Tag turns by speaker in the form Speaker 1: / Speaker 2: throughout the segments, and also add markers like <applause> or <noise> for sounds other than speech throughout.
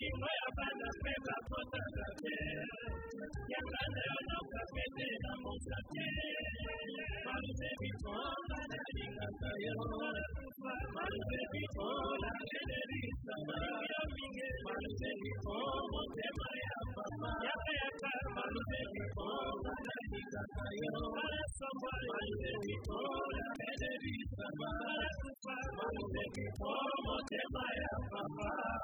Speaker 1: ni fuera bandas que la puta también. Y hablan de las notas que te damos también. Manos de pico, la de mi castellón. Manos de pico, la que le dista más. Manos de pico, monte marea papá. Ya te acá, manos de pico, la de mi castellón. Para somar, manos de pico, la que le dista más. Manos de pico, monte marea papá.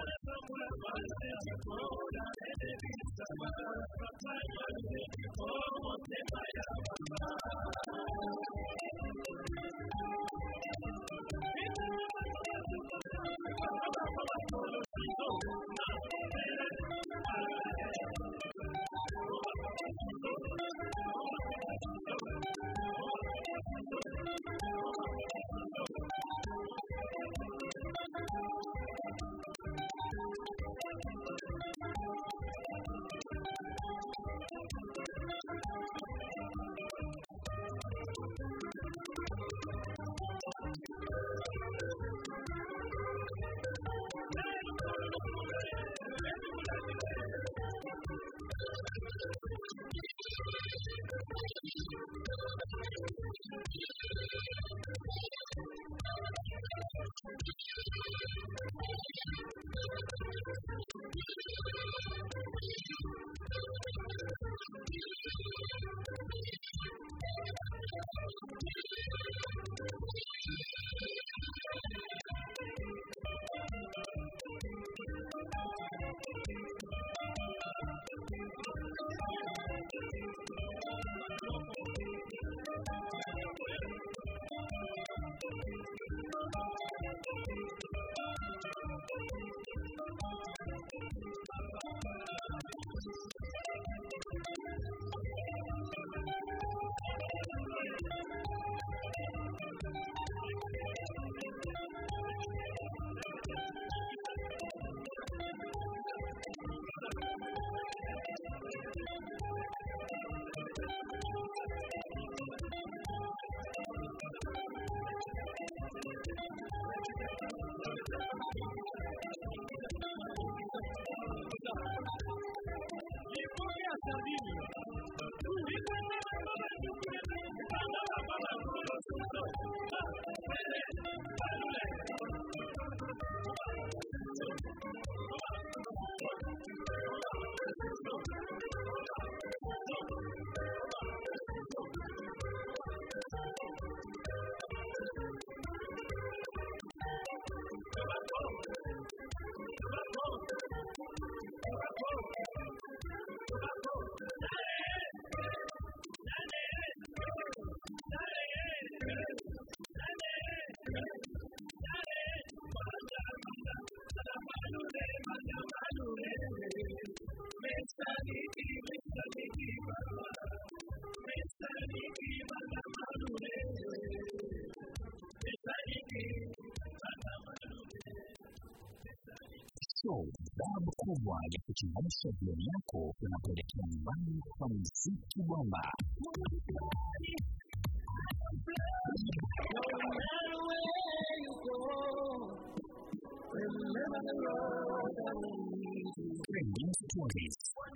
Speaker 2: show kubwa ya kuchangamsha jioni yako unapoelekea nyumbani kwa mziki bomba.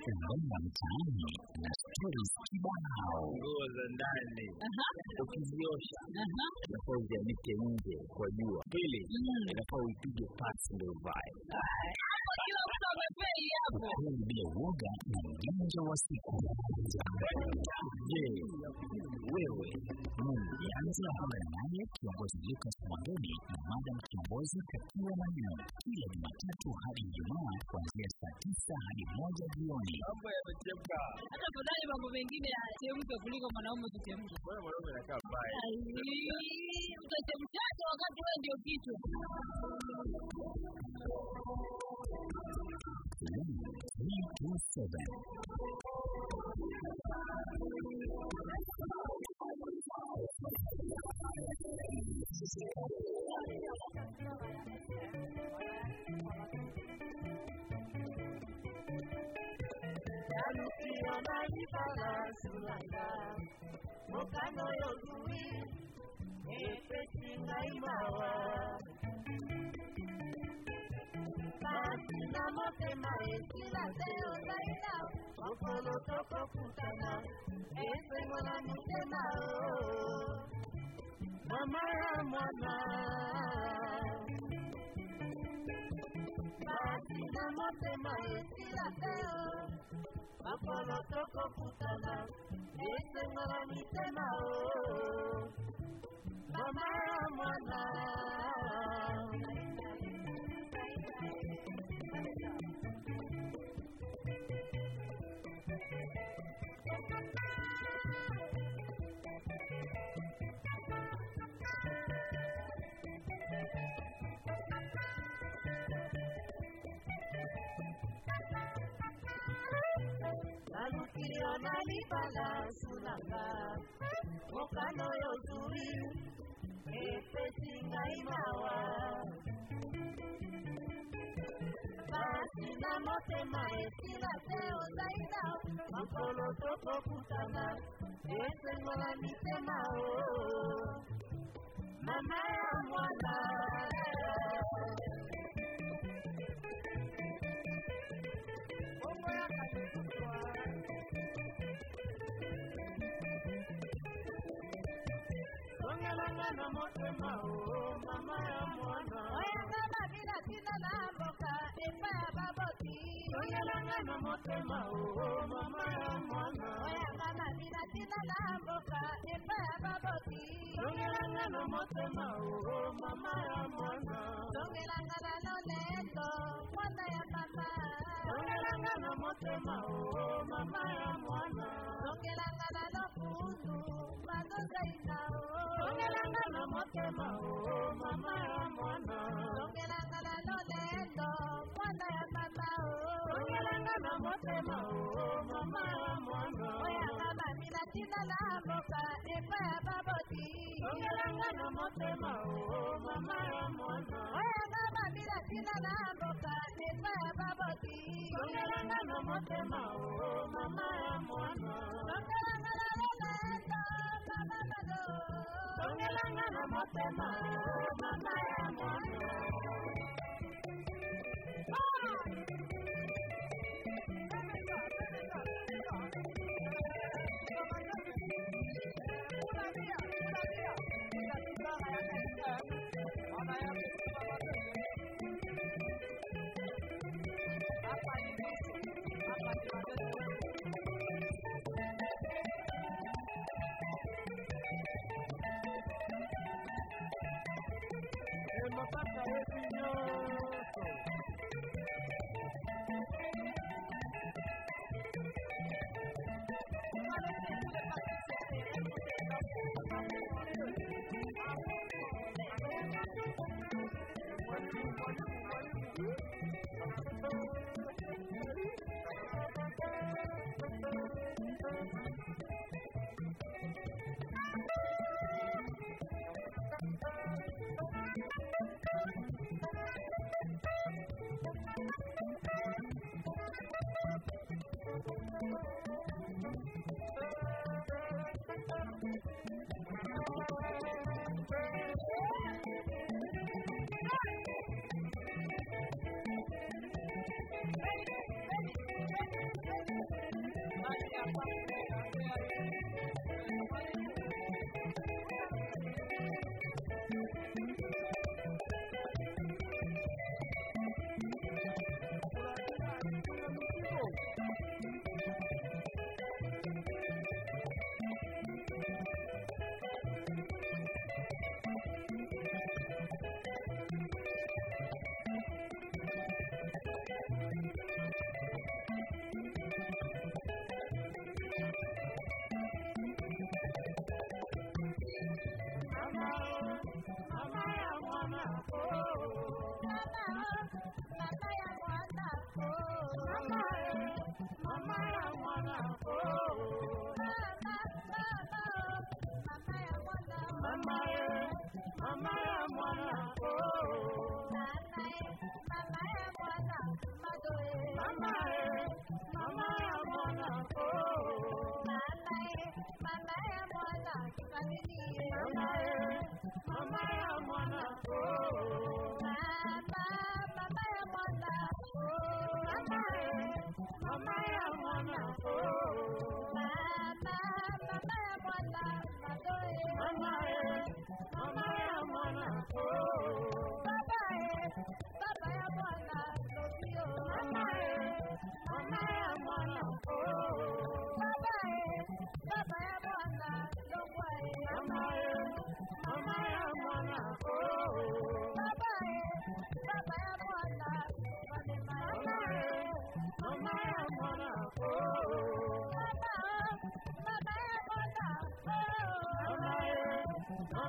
Speaker 2: Ungoma mtaani na stories kibao.
Speaker 3: nguo za ndani ukiziosha inafaa uzianike nje kwa jua pili inafaa uipige pasi ndo uvae
Speaker 2: Ukweli bila uoga na mjanja wa siku.
Speaker 3: je wewe
Speaker 2: Anza habari naye kiongozi Lucas Mwangeni na madam kiongozi katiwa Maneno kila Jumatatu hadi Ijumaa kuanzia saa tisa hadi moja jioni.
Speaker 3: mambo yamechemka
Speaker 4: hata fadhali mambo mengine yachemke kuliko mwanaume kuchemka.
Speaker 3: mbona mwanaume anakaa mbaya
Speaker 4: Utachemshaje wakati wewe ndio kichwa?
Speaker 5: 谢谢。Atinamos emaetilas de otaila, okolo toko kutana, esengola mitema o. Mama ya mwana. Atinamos emaetilas de o, okolo toko kutana, esengola mitema o. Mama ya. Iliona lipala sunanga Mokano yozuri Epesi ngaimawa Basi na motema esila te ozaida Makolo toko kutana Ese ngola mitema o Mama ya mwana. Motema o mama ya mwana.
Speaker 6: Oyanga mabila tina na mboka epa ya baboti
Speaker 5: songelanga na motema o mama ya mwana.
Speaker 6: Oyanga mabila tina na mboka epa ya baboti
Speaker 5: songelanga na motema o mama ya mwana.
Speaker 6: Songelanga na lolendo mwana ya mama
Speaker 5: songelanga na motema o mama ya mwana.
Speaker 6: Songelanga na lokundu mazozaina
Speaker 5: songelanga na motema o mama ya mwana.
Speaker 6: Songelanga na lolendo mwana ya mama
Speaker 5: songelanga na motema o mama ya mwana
Speaker 6: oyanga mabila tina na mboka epa ya baboti.
Speaker 5: Songelanga na motema o mama ya mwana
Speaker 6: oyanga mabila tina na mboka epa ya baboti.
Speaker 5: Songelanga na motema o mama ya mwana.
Speaker 6: Songelanga na lolendo mama bado
Speaker 5: songelanga na motema mama ya mwana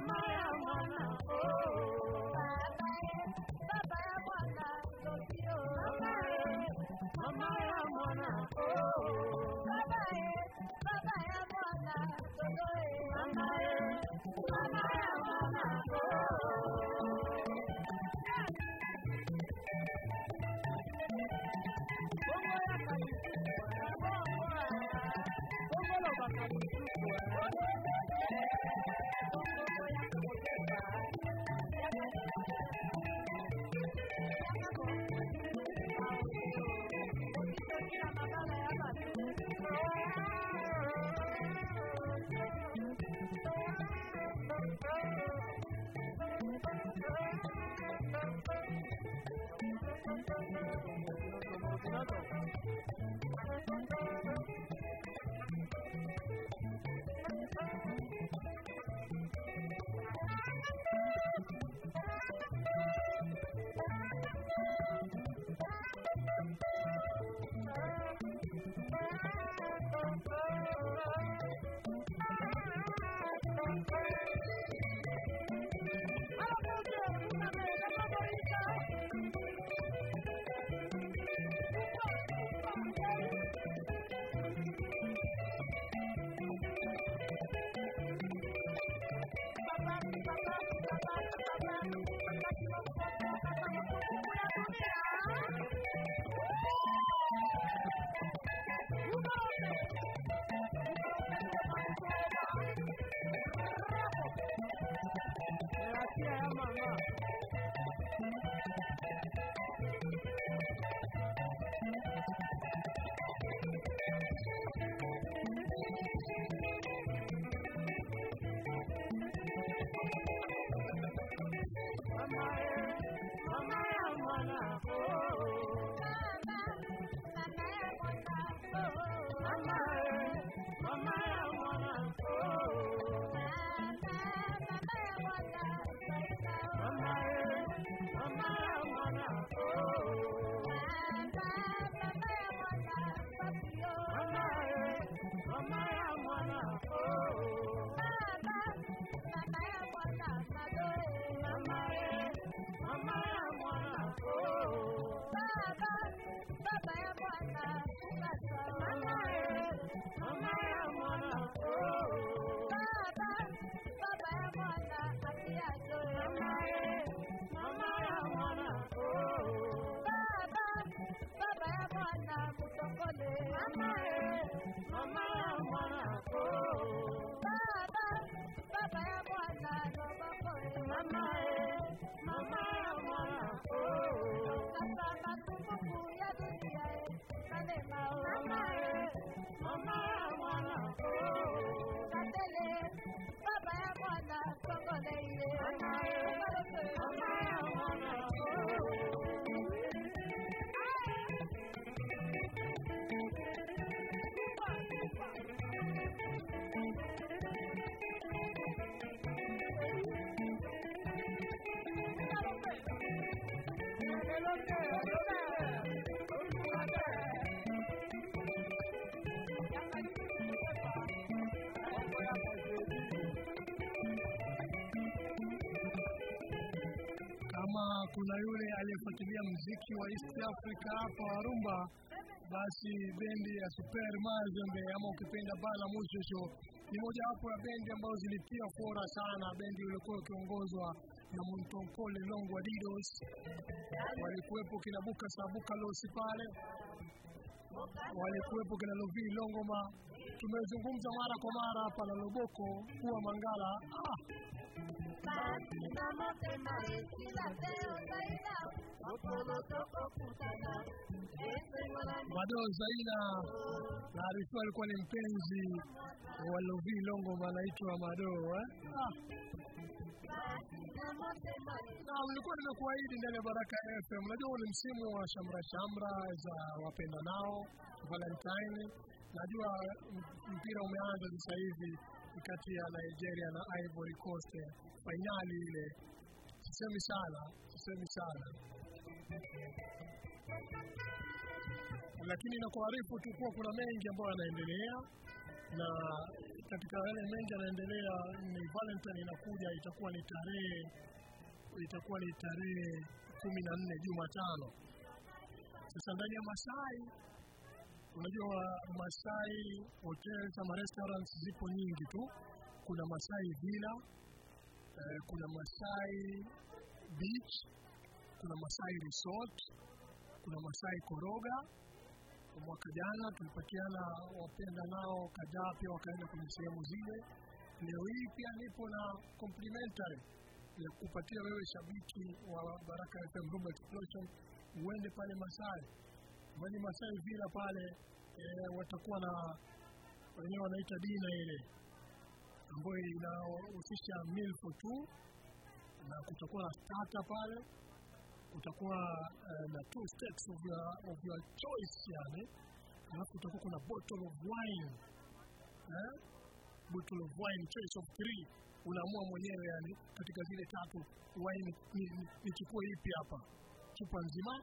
Speaker 6: my Um,
Speaker 7: kuna yule aliyefuatilia mziki wa East Africa hapa wa rumba, basi bendi ya Super Mazembe ama ukipenda Bala Mushosho ni moja mojawapo ya bendi ambazo zilitia fora sana, bendi ilikuwa ikiongozwa na Montonkole Longwa Didos. Walikuwepo kina Buka Sabuka Losi pale, walikuwepo kina Lovi Longoma. Tumezungumza mara kwa mara hapa na Loboko kuwa Mangala ah, Mado Zaina naarifiwa alikuwa ni mpenzi wa Lovi Longo, anaitwa Mado eh?
Speaker 1: na
Speaker 7: ulikuwa nimekuahidi ndani ya Baraka FM. Unajua ni msimu wa shamra shamra za wapenda nao Valentine. Najua mpira umeanza sasa hivi kati ya Nigeria na Ivory Coast, fainali ile. Sisemi sana, sisemi sana, lakini nakuarifu tu kuwa kuna mengi ambayo yanaendelea na katika yale mengi yanaendelea ni Valentine inakuja, itakuwa ni tarehe itakuwa ni tarehe kumi na nne Jumatano. Sasa ndani ya Masai, unajua Masai hotels ama restaurants zipo nyingi tu. Kuna Masai Villa, eh, kuna Masai Beach, kuna Masai Resort, kuna Masai Koroga. Mwaka jana tulipatiana wapenda nao kadhaa pia wakaenda kwenye sehemu zile. Leo hii pia nipo na complimentary ya kupatia wewe shabiki wa Baraka FM Rumba Explosion uende pale Masai mwenye Masai Villa pale eh, watakuwa na wenyewe wanaita dina ile ambayo inahusisha meal for two na kutakuwa na starter pale kutakuwa eh, na two steps of your, of your choice yani alafu kutakuwa kuna bottle of wine eh? bottle of wine choice of three unaamua mwenyewe yani katika zile tatu wine ni- ni- nichukue ipi hapa chupa nzima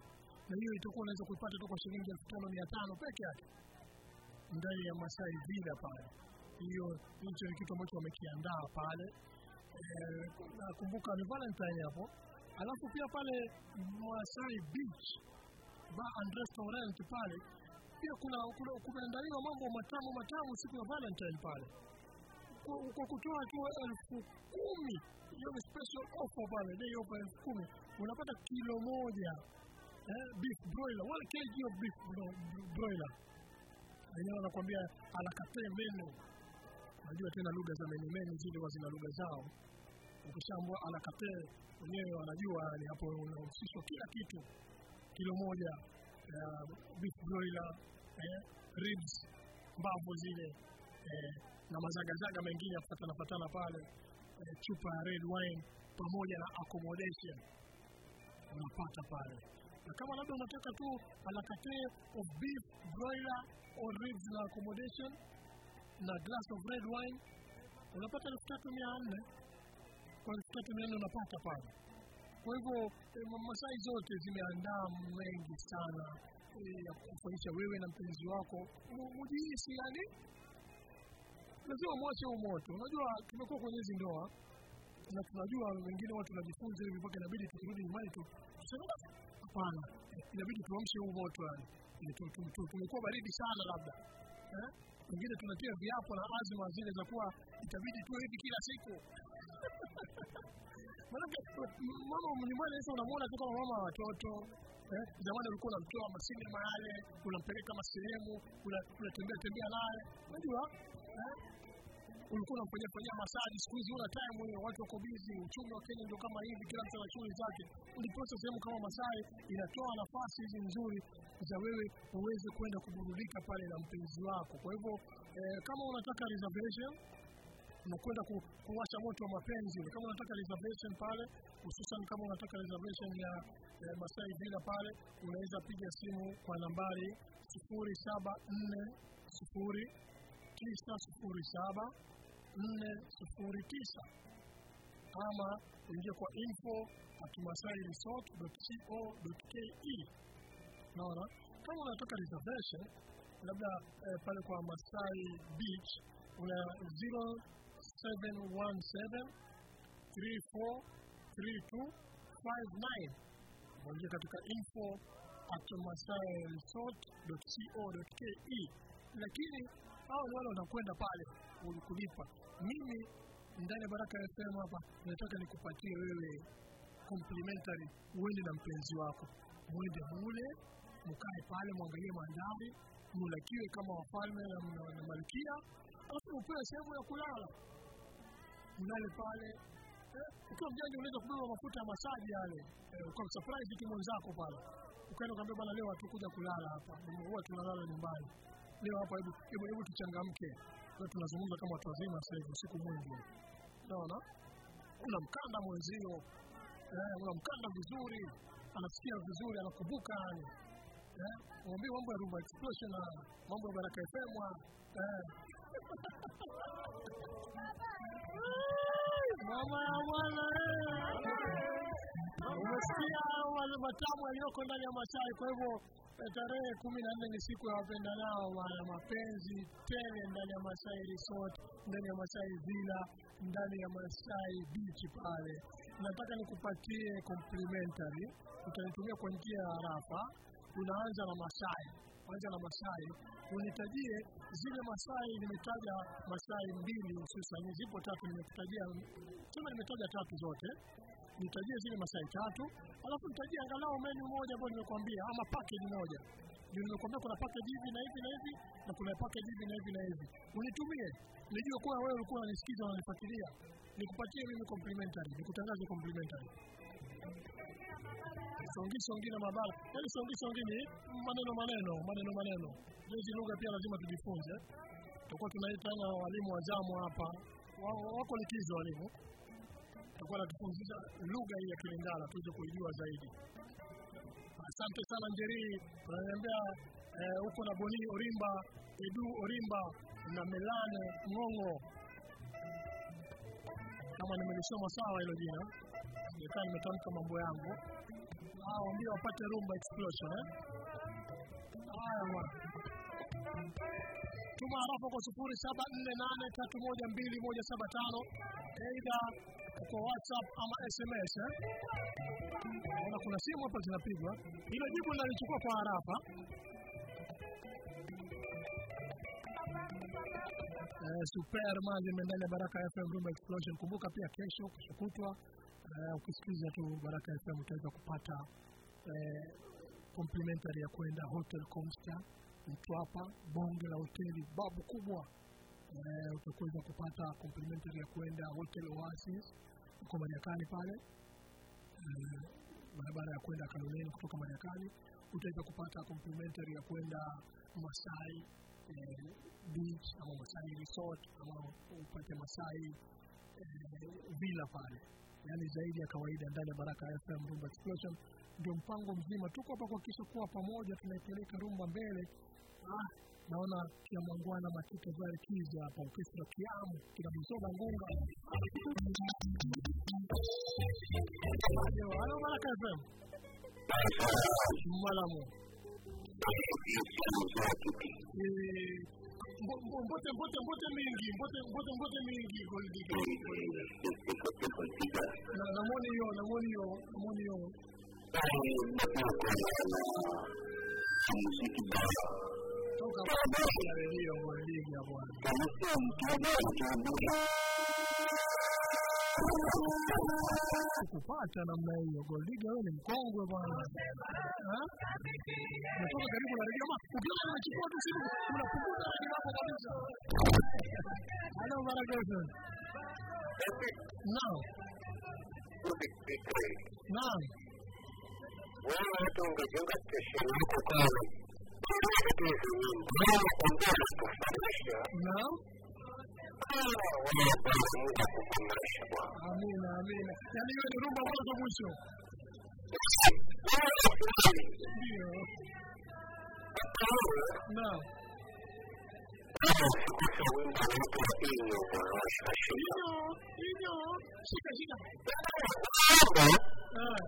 Speaker 7: na hiyo itakuwa unaweza kuipata tu kwa shilingi elfu tano mia tano peke yake. Ndani ya Masai Villa pale. Hiyo hicho ni kitu ambacho wamekiandaa pale. Eh, nakumbuka ni Valentine hapo, alafu pia pale Masai Beach Bar and Restaurant pale. Pia kuna kumeandaliwa mambo matamu matamu siku ya Valentine pale. Kwa kutoa tu elfu kumi. Hiyo ni special offer pale, day offer elfu kumi. Unapata kilo moja eh, beef broiler, wala kg of beef bro- broiler. Wenyewe wanakuambia alakate menu. Unajua tena lugha za menu menu zile huwa zina lugha zao. Ukishaambua alakate wenyewe wanajua, ni hapo unahusishwa kila kitu, kilo moja ya beef broiler eh, ribs, mbavu zile eh, na mazagazaga mengine yafatana fatana pale eh, chupa ya red wine pamoja na accommodation. Unapata pale na kama labda unataka tu alakate of beef broiler or ribs na accommodation na glass of red wine unapata elfu tatu mia nne. Kwa elfu tatu mia nne unapata pale. Kwa hivyo eh, masai zote zimeandaa mengi sana eh, ya kufanyisha wewe na mpenzi wako. Mu- mujihisi yani lazima mwache huu moto. Unajua tumekuwa kwenye hizi ndoa na tunajua wengine watu wanajifunza hivi mpaka inabidi tukirudi nyumbani tu. Tuseme "Ah, hapana inabidi tuamshe huu moto yani tu- tumekuwa baridi sana labda eh? wengine tunatia viapo na azma zile za kuwa itabidi tu hivi kila siku <laughs> Maanake mama nyumbani sasa unamwona tu kama mama wa watoto eh? Zamani ulikuwa unamtoa masinema yale, unampeleka masehemu, unatembea tembea naye, unajua eh? Ulikuwa unamfanyia fanyia masaji. Siku hizi una time hiyo, watu wako busy, uchumi wa Kenya ndio kama hivi, kila mtu ana shughuli zake. Uliposa sehemu kama Masai inatoa nafasi hizi nzuri za wewe uweze kwenda kuburudika pale na mpenzi wako. Kwa hivyo eh, kama unataka reservation na kwenda ku, kuwasha moto wa mapenzi. Kama unataka reservation pale, hususan kama unataka reservation ya eh, Masai Villa pale, unaweza piga simu kwa nambari sifuri saba nne sifuri tisa sifuri saba nne sifuri tisa. Ama uingie kwa info at masairesort.co.ke. Naona? Kama unatoka reservation labda eh, pale kwa Masai Beach una 0717 343259 waingia katika info at masairesort.co.ke lakini hao ni wale wanakwenda pale kulipa mimi ndani ya baraka ya fm hapa nataka nikupatie wewe complimentary uende na mpenzi wako. Mwende mule mkae pale mwangalie mandhari mulakiwe kama wafalme na, malkia alafu upewe sehemu ya kulala. Mlale pale. Eh, ukiwa mjanja unaweza kubeba mafuta ya masaji yale. Eh, kwa surprise mwenzako pale. Ukaenda ukaambia bana leo hatukuja kulala hapa. Huwa tunalala nyumbani. Leo hapa hebu hebu tuchangamke leo tunazungumza kama watu wazima sasa hivi siku mwingi unaona? Unamkanda mwenzio. Eh, unamkanda vizuri. Anasikia vizuri anakumbuka yani. Eh, mwambie mambo ya Rumba Explosion na mambo ya Baraka FM eh. <laughs> mama ya mwana umesikia matamu yaliyoko ndani ya Masai. Kwa hivyo eh, tarehe kumi na nne ni siku ya wapendanao, wana mapenzi tele ndani ya Masai Resort, ndani ya Masai Villa, ndani ya Masai Beach pale. Nataka nikupatie complimentary, utanitumia kwa njia ya harafa. Unaanza na Masai, anza na Masai, unitajie zile Masai. Nimetaja Masai mbili hususan, zipo tatu, nimekutajia sema, nimetaja tatu zote nitajie zile Masai tatu, alafu nitajie angalau menu moja ambayo nimekuambia ama package moja. nimekuambia kuna package hivi na hivi na hivi na kuna package hivi na hivi na hivi. Unitumie, nijue kuwa wewe ulikuwa unanisikiza na unanifuatilia, nikupatie mimi complimentary, nikutangaze complimentary. Songi songi na mabara, yaani songi songi ni maneno maneno maneno maneno. Hizi lugha pia lazima tujifunze. Tutakuwa tunaitana walimu wa zamu hapa, Wa- wako likizo walimu tutakuwa natufundisha lugha hii ya Kilingala tuweze kuijua zaidi. Asante sana Njeri, unaniambia huko uko na Boni Orimba, Edu Orimba na Melane Ng'ong'o, kama nimelisoma sawa hilo jina, nikaa nimetamka mambo yangu. Waambie wapate Rumba Explosion eh. Haya bwana. Tuma harafa kwa sufuri saba nne nane tatu moja mbili moja saba tano aidha kwa WhatsApp ama SMS eh. Naona kuna simu hapa zinapigwa. Hilo jibu nalichukua kwa harafa. Eh, super maji ndani ya Baraka FM Rumba Explosion. Kumbuka pia kesho kesho kutwa eh, ukisikiza tu Baraka FM utaweza kupata eh, complimentary ya kwenda Hotel Comstar Mtwapa, bonge la hoteli babu kubwa. Eh, utakuweza kupata complimentary ya kwenda Hotel Oasis uko Mariakani pale eh, barabara ya kwenda Kaloleni kutoka Mariakani. Utaweza kupata complimentary ya kwenda Masai eh, Beach ama Masai Resort ama upate Masai eh, Villa pale, yaani zaidi ya kawaida ndani ya Baraka FM Rumba Explosion. Ndio mpango mzima, tuko hapa kuhakikisha kuwa pamoja tunaipeleka rumba mbele. Naona kia mwangwana Matito zale Kiza hapa, ukestra Kiamu kina Mzoga Ngunga. Halo Malaka FM. Malamu. Mbo- mbo- mbote mbote mbote mingi mbote mbote mbote mingi. Gold na namoni yo namoni yo namoni hiyo. toka kupata namna hiyo Goldiga wewe ni mkongwe bwana. Karibu na redio. Ukiona tu simu unapunguza kabisa. Hello Maragoso. Naam. Naam.
Speaker 8: Wewe yako kwanza. Não?
Speaker 7: não não não não não
Speaker 8: bana dokunsun. Diyor. No. Diyor, diyor. Şika, şika. Ah.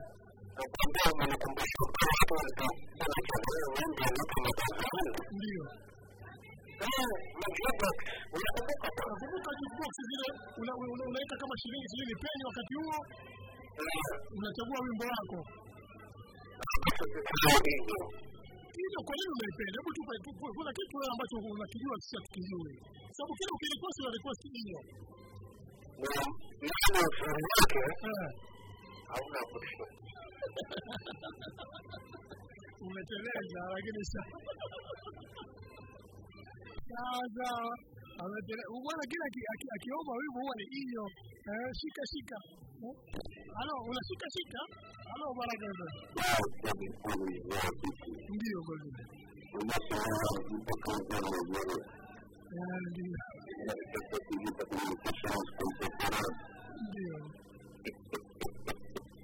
Speaker 7: Ndio unaweka kama shilingi shilingi peni wakati huo unachagua wimbo wako
Speaker 8: hivyo
Speaker 7: kwa nini unaipenda? Hebu tupe kuna kitu wewe ambacho unakijua sisi hatukijui, sababu kile ukilikosa una hiyo a una opción. Una le A aquí, uh, aquí, aquí, aquí, vamos a ver, eh, chica, chica. ¿Eh?
Speaker 8: Ah, una chica, chica.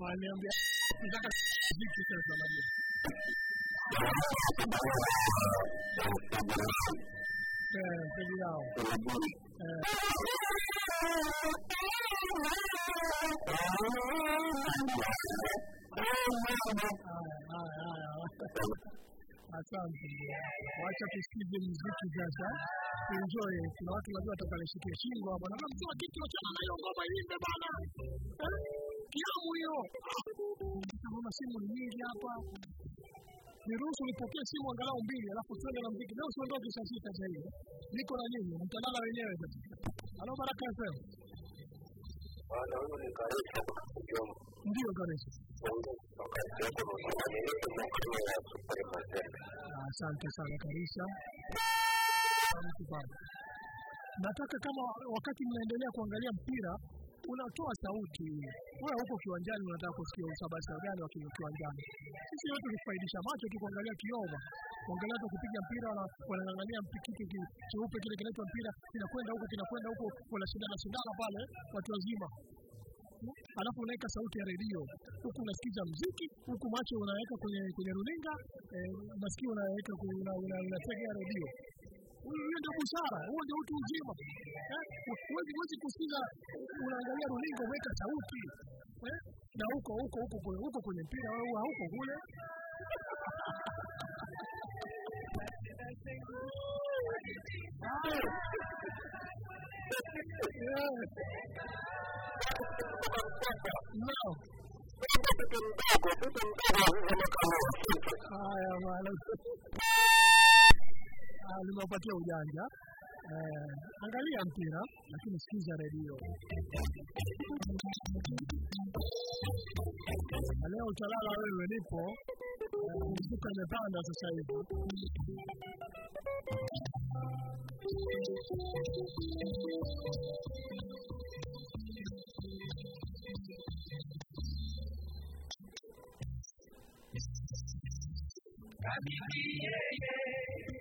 Speaker 7: Ndio waniambia nataka vitu sasa na pegi yao haya haya haya Asante. Wacha tusikize muziki sasa. Enjoy. Kuna watu najua watakaleshikia shingo hapa. Na kitu achana na hiyo ngoma iimbe bana. Eh? Kiamu hiyo. Naona simu nyingi hapa. Niruhusu nipokee simu angalau mbili alafu tuende na mziki. Leo siondoke saa sita sasa. Niko na nyinyi. Mtalala wenyewe sasa. Halo Baraka FM. Ndio. Asante sana Karisa. Nataka kama wakati mnaendelea kuangalia mpira unatoa sauti. Wewe huko kiwanjani unataka kusikia usabasa gani wa kiwanjani? Sisi wote tukifaidisha macho tu kuangalia kiova, Kuangalia tu kupiga mpira na wanang'ang'ania mpi- kiupe kile kinaitwa mpira kinakwenda huko kinakwenda huko wanashindana shindana pale watu wazima alafu unaweka sauti ya redio huku unasikiza mziki huku macho unaweka kwenye kwenye runinga eh, masikio unaweka kwenye- una, una, unategea redio hiyo ndio busara huo ndio utu uzima eh, huwezi huwezi kusikiza unaangalia runinga umeweka sauti eh, na huko huko huko kwenye huko kwenye mpira au huko kule. No. Haya bwana. <laughs> Ah, limewapatia ujanja. Eh, angalia mpira lakini sikiza redio. Leo utalala wewe, nipo eh, mzuka imepanda sasa hivi.
Speaker 1: Habibi yeye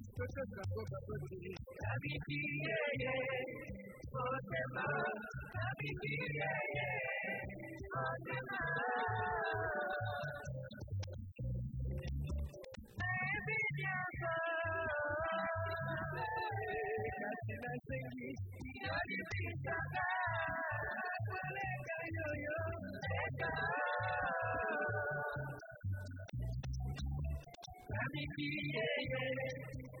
Speaker 3: escuchas las cosas por vivir. La
Speaker 1: viviré, por demás, la viviré, por demás. Yeah, yeah, yeah.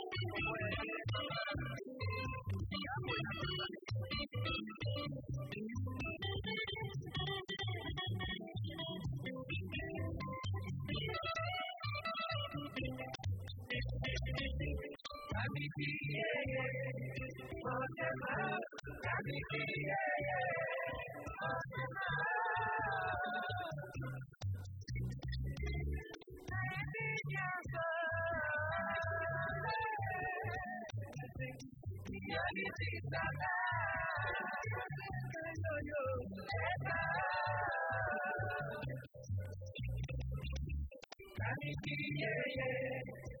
Speaker 1: Yeah, yeah.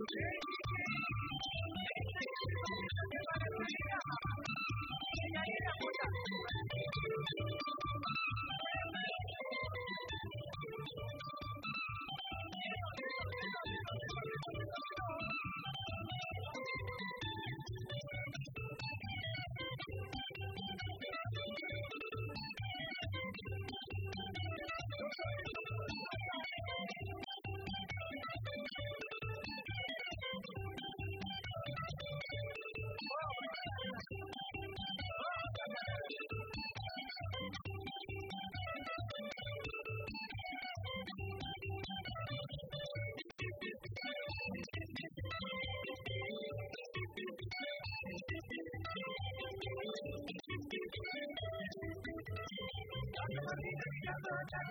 Speaker 9: Thank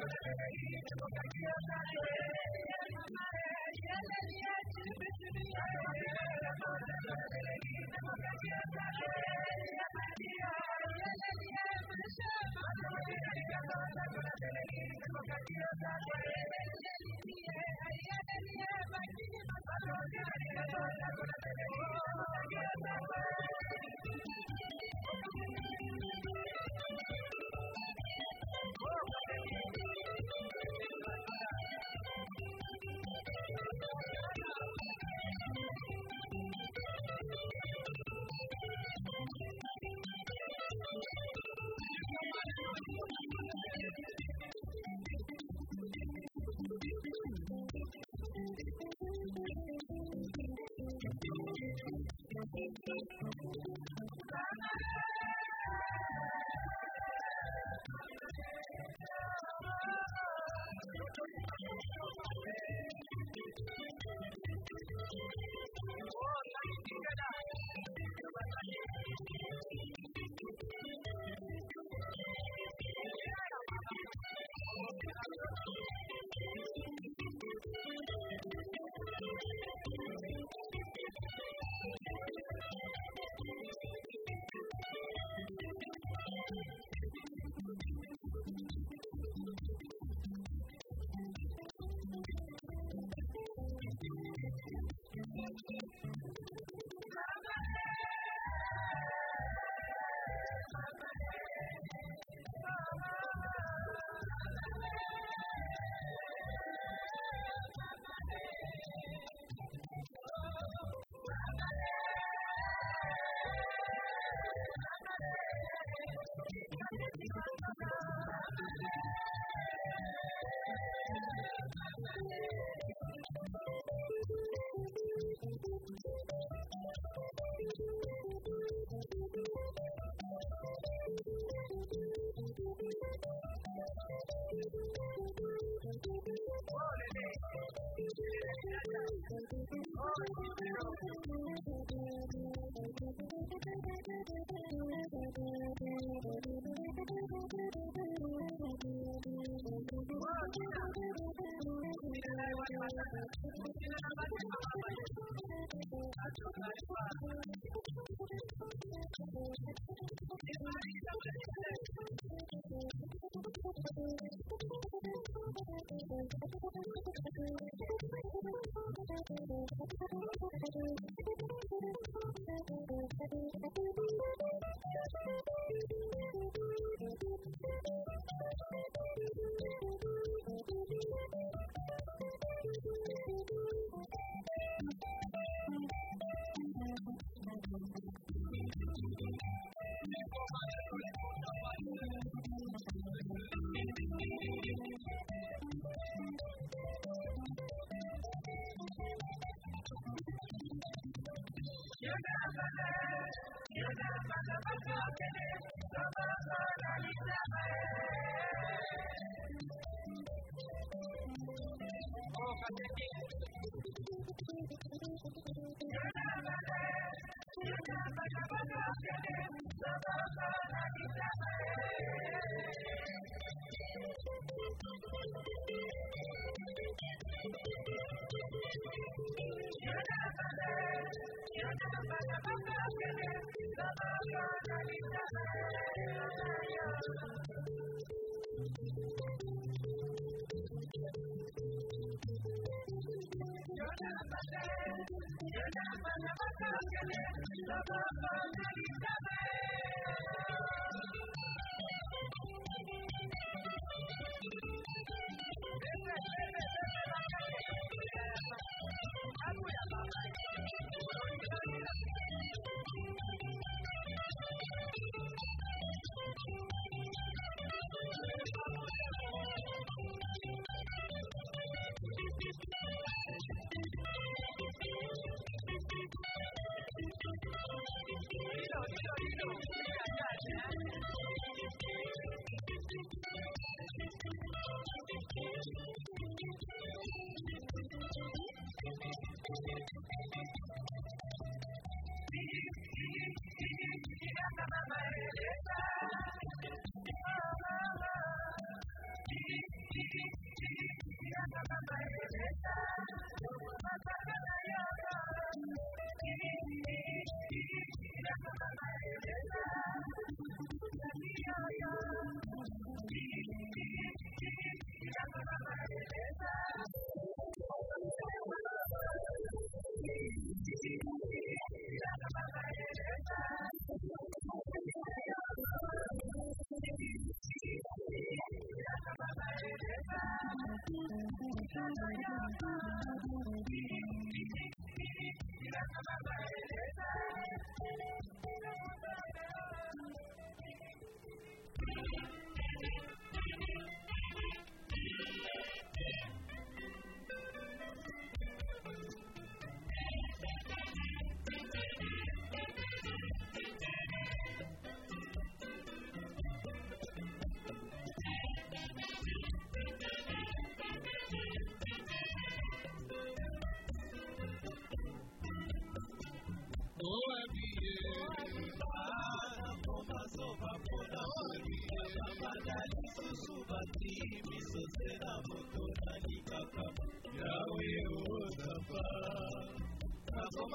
Speaker 9: you.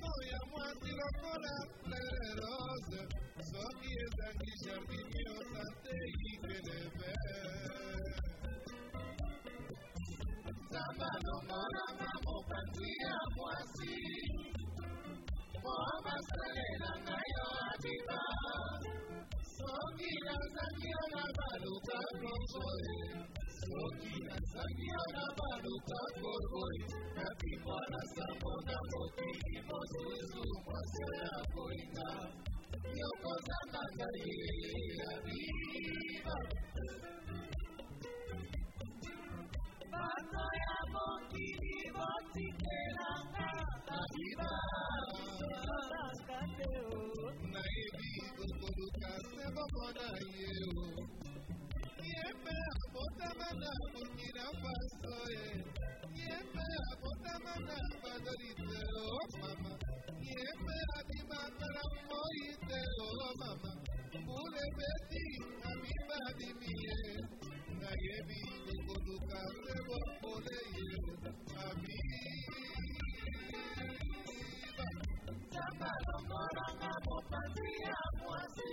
Speaker 10: moya mwasi lokola flerose soki ezangi jardini osateki kelebe samba lokolanga mopanzi
Speaker 1: ya mwasi mpo basalela
Speaker 10: na
Speaker 1: yo adiba
Speaker 10: soki nazangi yo na baluka prosoe
Speaker 11: soki nazangi wana baluka
Speaker 10: koroi
Speaker 11: nakimwana sabona
Speaker 10: mokili mosusu mwase
Speaker 11: ya koita
Speaker 10: yokozanga ngai yabiba
Speaker 1: bato ya mokili botikelanga nayiba
Speaker 10: nayebi kokoluka se bomona ye o Yepe abotamana Burkina Faso Yepe abotamana Madolite oh mama Yepe abiba para moite oh mama Mule beti abiba dimie Na yebi nukuduka sebo pole ye Abi Chapa lo moranga popatia muasi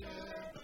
Speaker 10: Yeah.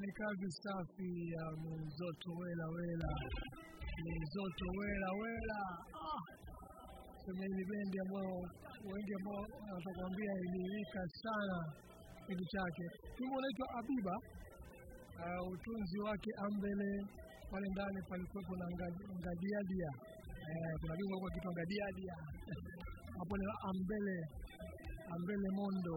Speaker 7: ni kazi safi ya mzoto wela wela, mzoto wela wela. Ah, sema ni bendi ambayo wengi ambao watakwambia iliwika sana kitu chake. Wimbo unaitwa Abiba. Uh, utunzi wake Ambele, pale ndani palikuwepo na Nga- Ngadiadia. Eh, kuna bingwa kwa kitu Ngadiadia hapo ni Ambele, Ambele Mondo.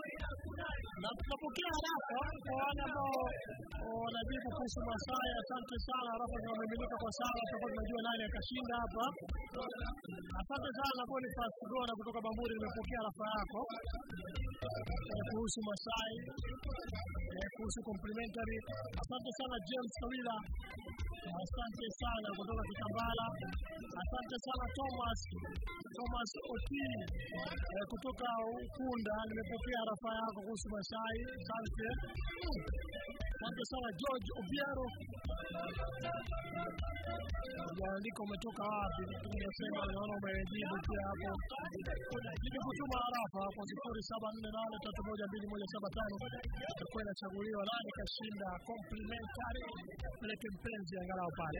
Speaker 7: na tunapokea harafa kwa wale ambao wanajibu kuhusu Masai. Asante sana, harafa zinamiminika kwa sana, tutakuwa tunajua nani akashinda hapa. Asante sana Boniface Gona kutoka Bamburi, nimepokea harafa yako eh, kuhusu Masai eh, kuhusu complimentary. Asante sana James Kawila, asante sana kutoka Kitambala. Asante sana Thomas Thomas Oti eh, kutoka Ukunda, nimepokea harafa yako kuhusu Masai. Asante. Asante sana George Obiero, ujaandika umetoka wapi, umesema naona umejibu pia hapo. Ili kutuma harafa kwa sifuri saba nne nane tatu moja mbili moja saba tano itakuwa inachaguliwa nani kashinda complimentary, peleke mpenzi angalau pale.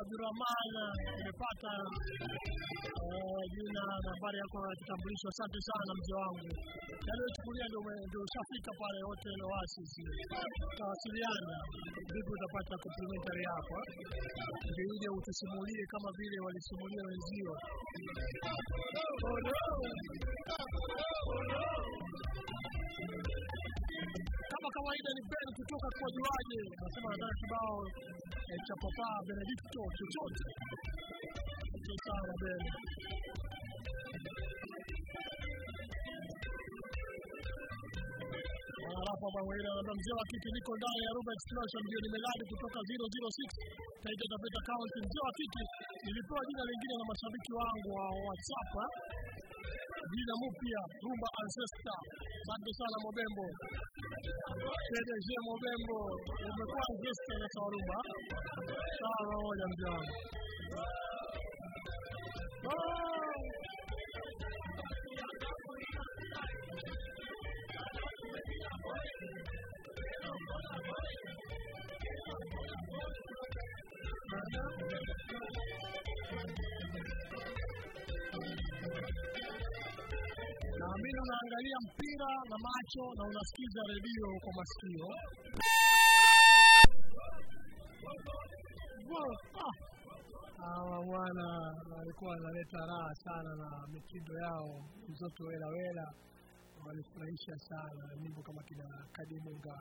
Speaker 7: Abdurahman nimepata jina jina nambari yako ya kitambulisho. Asante sana mzee wangu, yaliyochukulia ndio ushafika pale hotel Oasis, utawasiliana vipi utapata complimentary yako, ndio ile utusimulie kama vile walisimulia wenzio. Kawaida ni Ben kutoka kwa Juaje, anasema anataka kibao eh, cha Papa Benedicto chochote. Sana Ben. Hapa mwingine anaambia mzee wa kike niko ndani ya Rumba Explosion ndio nimeladi kutoka 006 Taita Taveta County. Mzee wa kike nilipewa jina lingine na mashabiki wangu wa WhatsApp Vida Mupia, Rumba Ancestor, Bado Sala Mobembo, TDG Mobembo, umekuwa ancestor na Rumba. Sawa moja mjana. Thank oh! you. Naamini unaangalia mpira na macho na unasikiza redio kwa masikio. Hawa bwana walikuwa wanaleta raha sana na mitindo yao, mzoto wela wela, walifurahisha sana, nyimbo kama kina Kadimunga,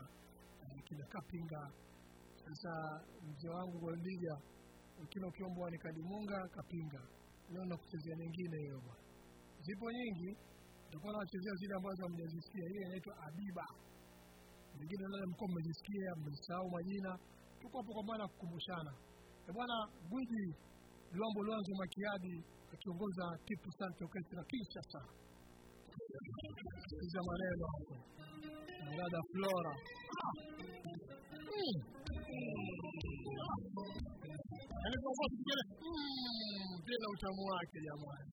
Speaker 7: eh, kina Kapinga. Sasa mzee wangu Goldija, kila ukiombwa ni Kadimunga, Kapinga, leo nakuchezea nyingine hiyo bwana. Zipo nyingi, nitakuwa nawachezea zile ambazo hamjazisikia. Hii inaitwa Abiba, nyingine labda mko mmejisikia mmesahau majina. Tuko hapo kwa maana kukumbushana. Eh bwana, gwiji Luambo Lwanzo Makiadi akiongoza Tipu Sante kisha Kinshasa. Sikiza maneno hapo. Dada Flora. Mm. Yaani kwa kwa kile mm, tena utamu wake jamani.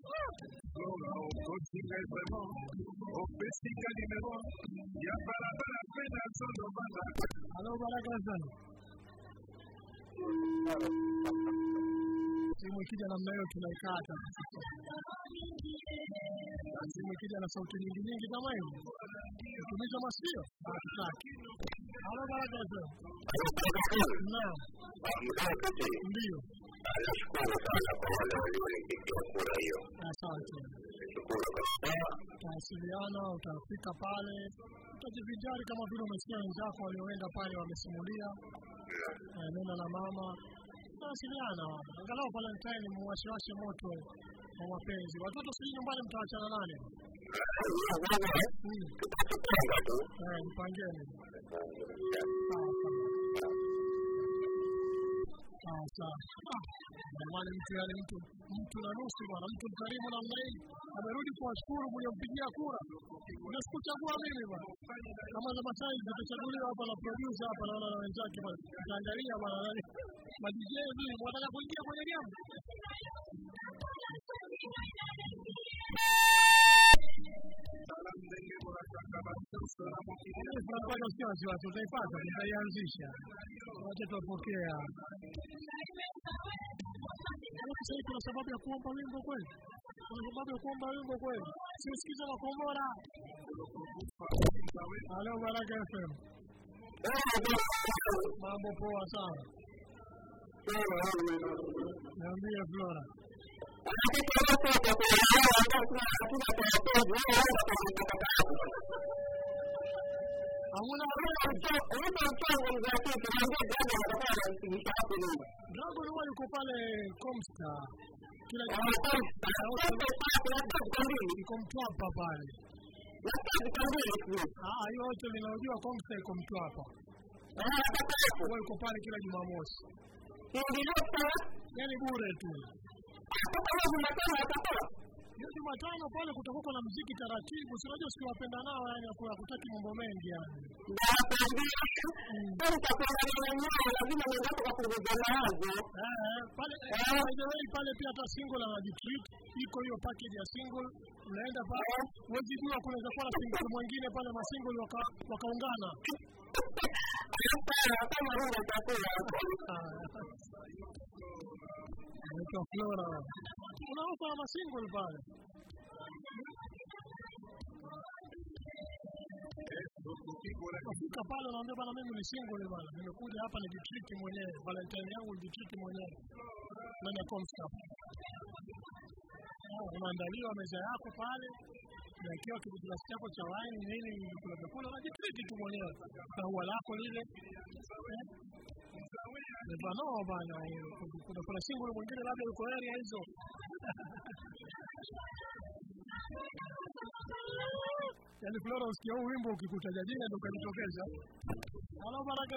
Speaker 7: Halo baraka sana. Simu ikija namna hiyo tunaikata. Na Simu ikija na sauti nyingi nyingi kama hiyo. Tumisha masikio. Hatutaki. Halo baraka sana. Naam, ndio.
Speaker 8: Nashukuru sana kwa wale walionipigia kura hiyo.
Speaker 7: Asante.
Speaker 8: Nashukuru kabisa.
Speaker 7: Utawasiliana, utafika pale, utajivinjari kama vile umesikia wenzako walioenda pale wamesimulia. Eh, nena na mama, utawasiliana, angalau Valentine muwashewashe moto wa mapenzi. Watoto sijui nyumbani mtawachana nani? Mm.
Speaker 8: Tutapanga tu.
Speaker 7: Eh, mpangeni. Sawa sawa. Sawa sawa. Ah, Jamani, mtu yani mtu mtu na nusu bwana, mtu mkarimu namna hii. Amerudi kuwashukuru mliompigia kura. Unasikuchagua mimi bwana, kama za Masai zitachaguliwa hapa na producer hapa, naona na wenzake bwana, utaangalia bwana, nani? Ma DJ hivi wanataka kuingia kwenye jambo tunapata usio wasiwasi, utaipata, tutaianzisha, wacha tuwapokea. Sasa kuna sababu ya kuomba wimbo kweli? Kuna sababu ya kuomba wimbo kweli? Siusikize makombora. Halo Baraka FM, mambo poa sana. Niambie Flora. Yuko pale Komsta, kila iko Mtwapa pale. Ah, hiyo yote ninaojua Komsta iko Mtwapa. Yuko pale kila Jumamosi, yani bure tu. Hiyo Jumatano pale kutakuwa na mziki taratibu, si unajua sikiwapenda nao, yani kwa kutaki mambo mengi yani. Eh, pale eh, by the way pale pia hata single na retreat iko hiyo package ya single, unaenda pale, huwezi jua kunaweza kuwa na single mwingine pale masingle single wakaungana. <laughs> <laughs> Anaitwa Flora. Kuna ama single pale. Kafika pale unaambia bana, mimi ni single bana, nimekuja hapa nijitriki mwenyewe, Valentine yangu nijitriki mwenyewe. Ah, Unaandaliwa meza yako pale, unawekewa kijiglasi chako cha waini nini, vyakula, unajitriki tu mwenyewe. Lako lile Lebanon bana, eh, kuna kuna single mwingine labda yuko area hizo <laughs> Yaani Flora usikia huu wimbo ukikutaja jina ndio ukajitokeza. Halo Baraka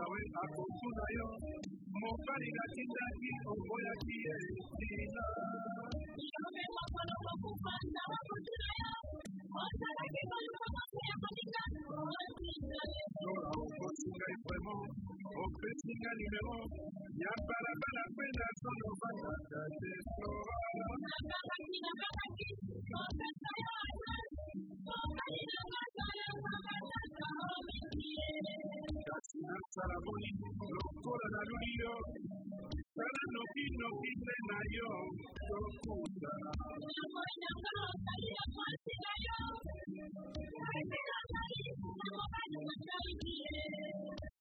Speaker 12: zaweza kutunayo mokali katindaki okola kiyesina lola okosi ngai vraimen opesi nga nimero ya balabala kwenda solo bakaka te Sarapoli, Rokkora Larurio, Sara Nokino Kizenayo, Rokuta.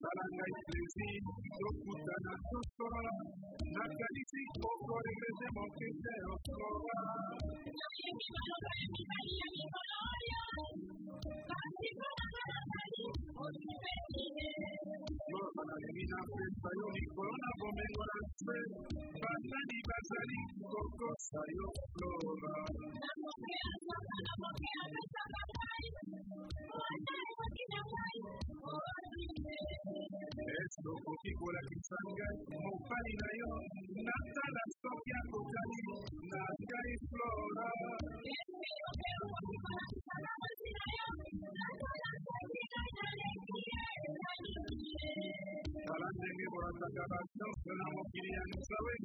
Speaker 12: Saranga Itresi, Rokuta Natsukora, Nakalisi Koko Regrese Mokese Rokkora. Thank you con la divina y corona. Pasan y pasan y con cosa yo flora. Esto la que salga, and Zoe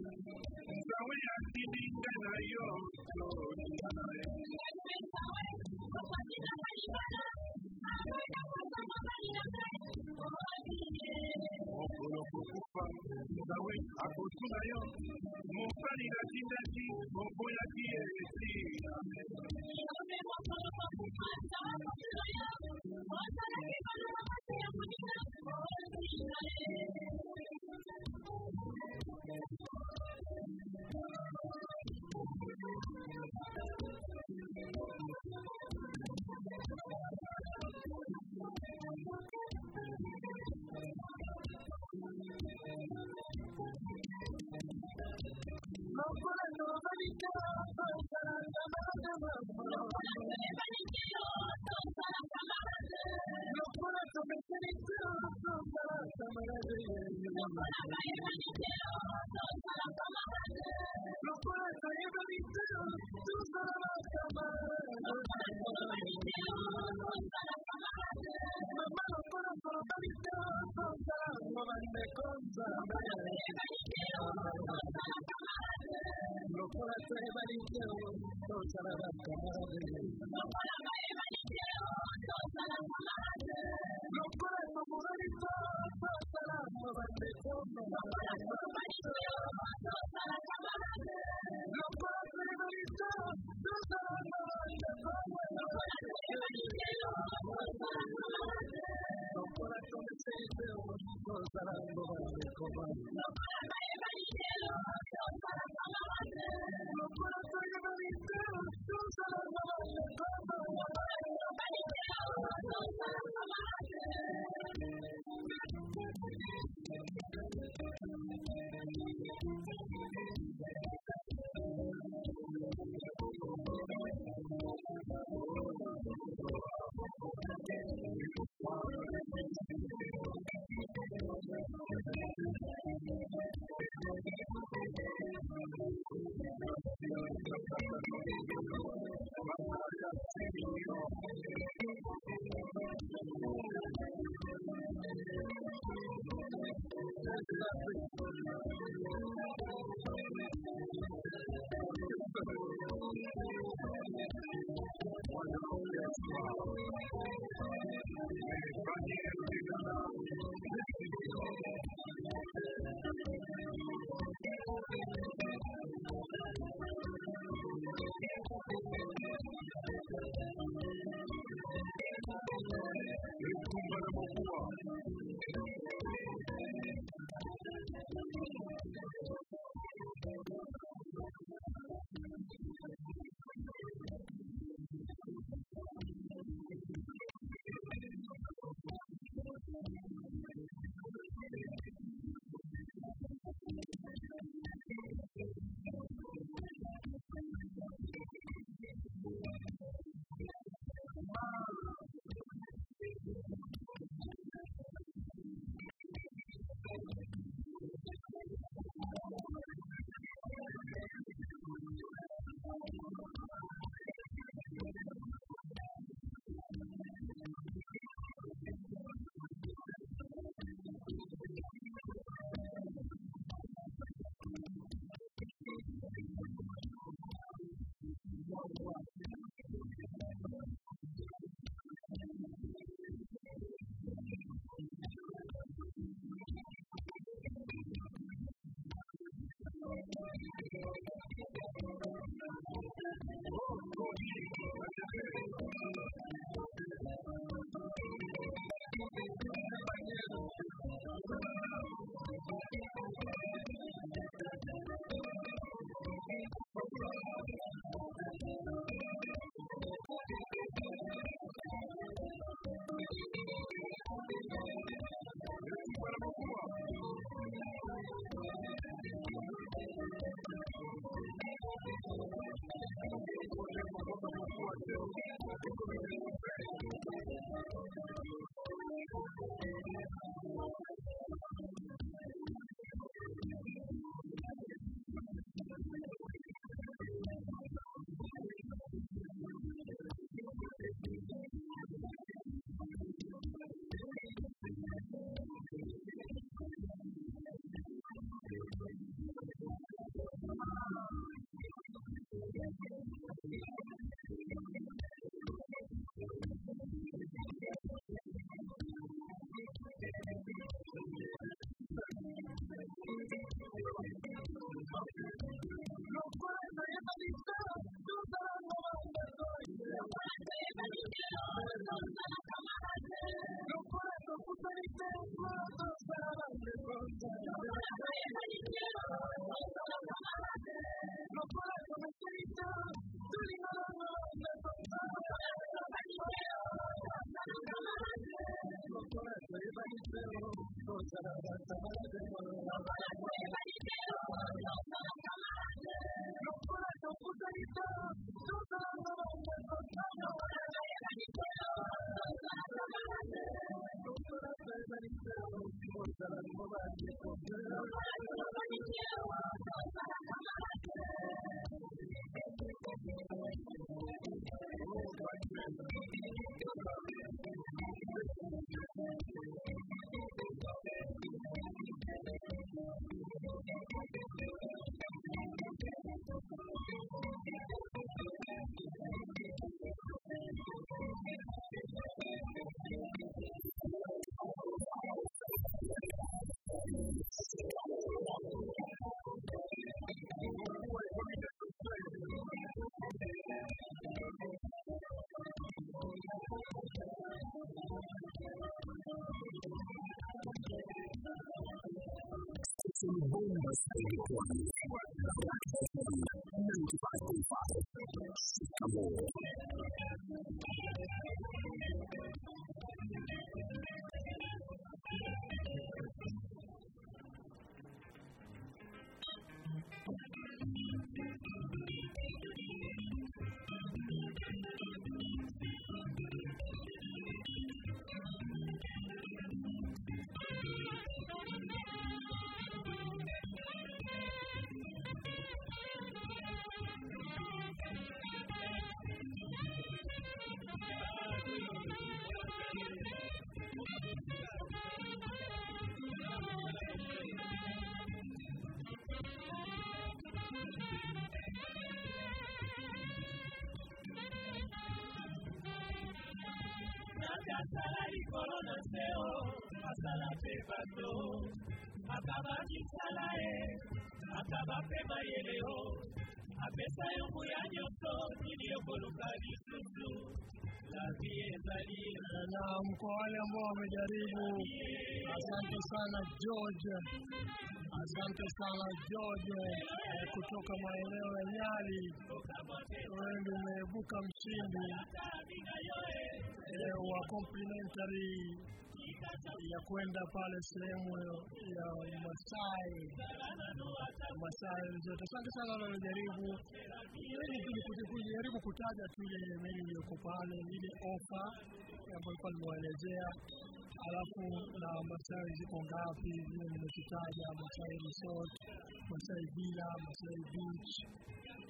Speaker 10: Bato akaba misala ye akaba pe mayele apesa yo moya nyonso nini yokoluka lisusu lavi ezali
Speaker 7: Naam, kwa wale ambao wamejaribu, asante sana George, asante sana George. Kutoka maeneo ya Nyali. Wewe ndio umeibuka mshindi wa complimentary ya kwenda pale sehemu ya Masai. Masai Resort. Asante sana wanaojaribu kujaribu kutaja tu ile meli iliyoko pale, ile ofa ambayo ilikuwa nimewaelezea, alafu na Masai ziko ngapi, vile nimekitaja Masai Resort, Masai Villa, Masai Beach.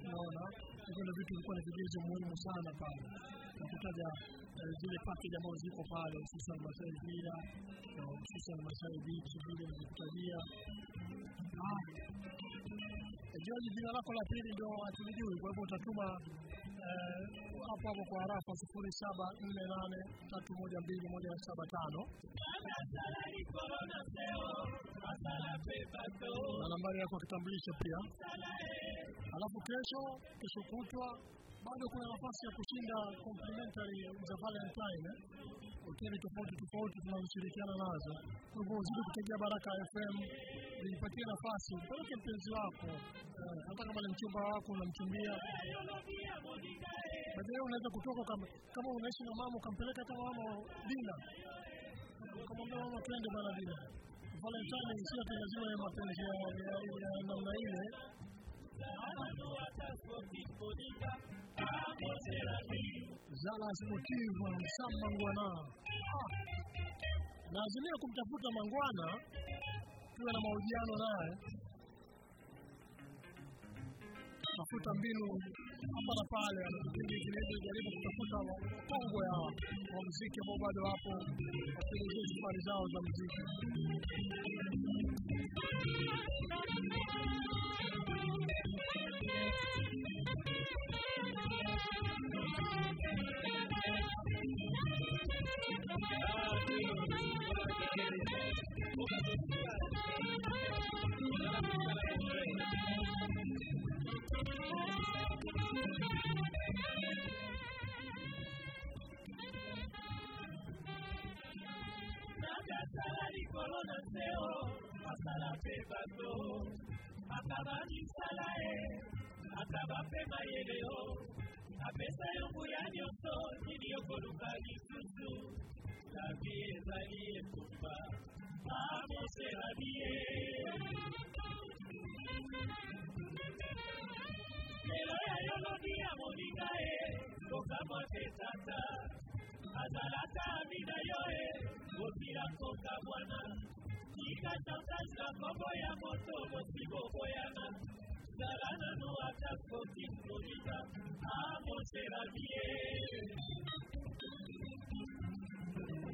Speaker 7: naona hivyo ndio vitu vilikuwa ni vigezo muhimu sana pale. Na kutaja eh, zile package ambazo ziko pale, hususan Masai Villa hususan Masai Beach, vile nilikutajia. George, jina lako la pili ndio hatulijui, kwa hivyo utatuma eh, hapo hapo kwa harafa sufuri saba nne nane tatu moja mbili moja saba tano na nambari yako ya kitambulisho pia. Alafu kesho kesho kutwa bado kuna nafasi ya kushinda complimentary za Valentine eh? hoteli tofauti tofauti tunazoshirikiana nazo. Kwa hivyo uzidi kutegea Baraka FM, ipatie nafasi, mpeleke mpenzi wako eh, hata kama ni mchumba wako unamchumbia. Baadaye unaweza kutoka kama, unaishi na mama ukampeleka hata mama dina, ukamwambia mama, twende bana dina. Valentine sio lazima ya mapenzi ya namna ile. Zala Mangwana. Ah. Naazimia kumtafuta Mangwana tuwe na mahojiano naye, tafuta mbinu hapa na pale, kipindi kinaweza jaribu kutafuta wakongwe hawa wa muziki ambao bado wapo wakielezea safari zao za muziki.
Speaker 10: Nakasala likolo na seo asala mpe bato akaba misala ye akaba mpe mayele o apesa yo nguya nyonso nini okoluka lisusu lavi ezali etumba amoselabi ye lelo ya yolobi ya moninga ye kokamwa te tata azalaka ami na yo e bokila koka mwana tika chantage na kombo ya moto mosibo boyana zala nano ata koki kolinga amosela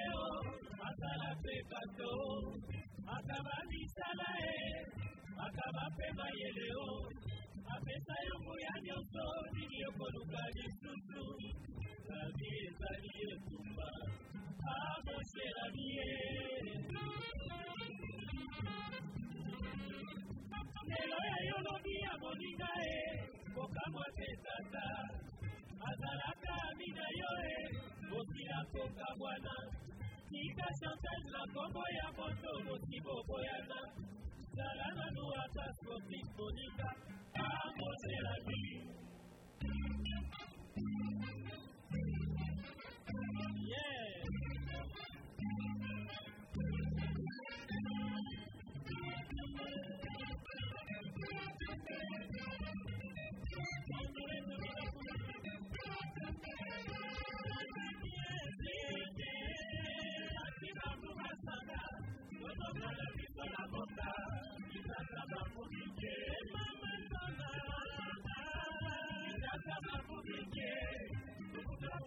Speaker 10: likolo na seo asala mpe bato akaba misala ye akaba mpe mayele o apesa yo moya nyonso nini okoluka lisusu labi ezali etumba amoselabi ye lelo ya yolobi ya moninga ye kokamwa te tata azalaka ami na yo e bokila koka Kika sometimes la kombo ya moto motibo boyana. Salana nu atasko simbonika. Kamote la bi.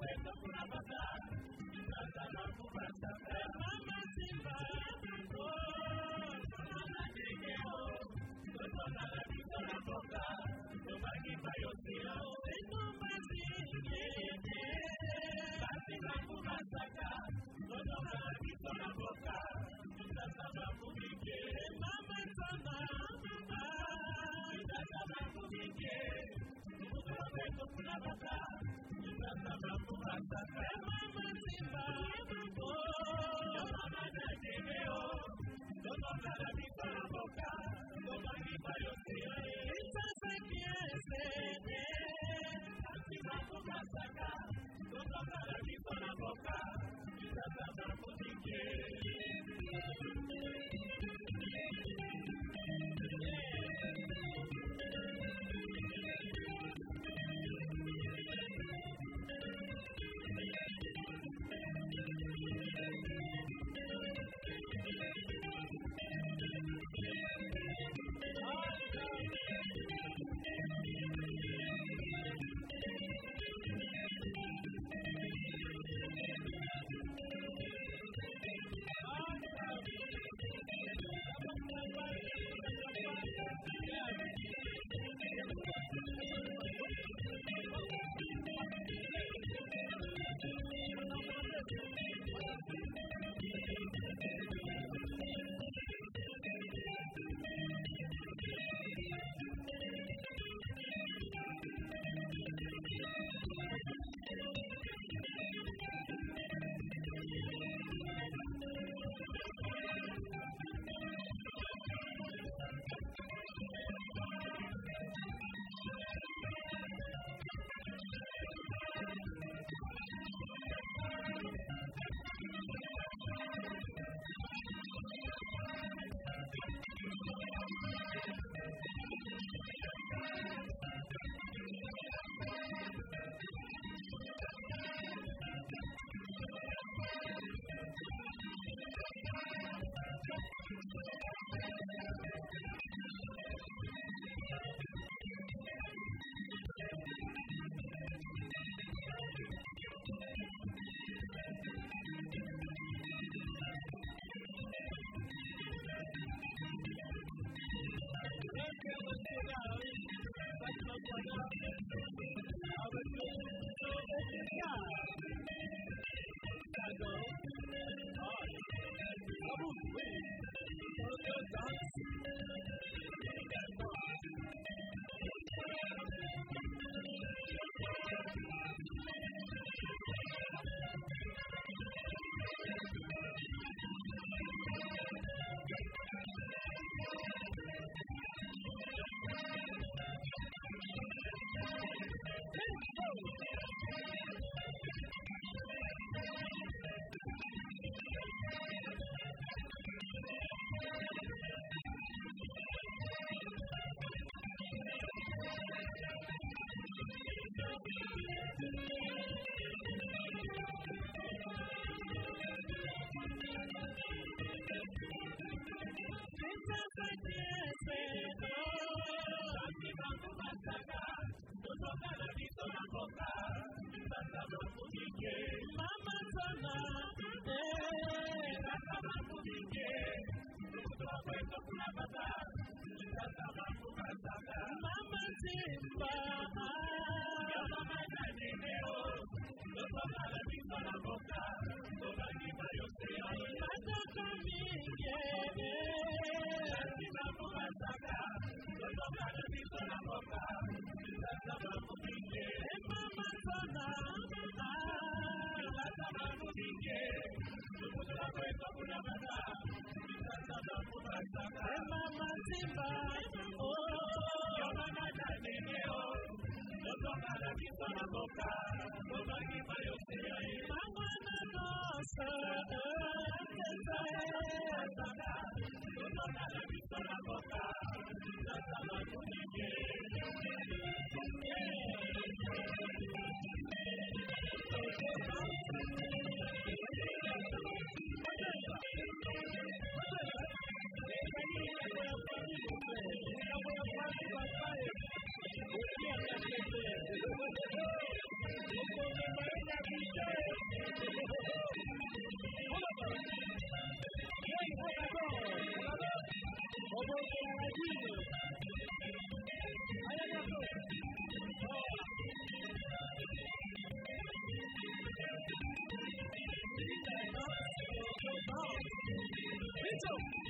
Speaker 7: Thank you.
Speaker 13: Sana la pistola boca, la salva con el
Speaker 3: Rachel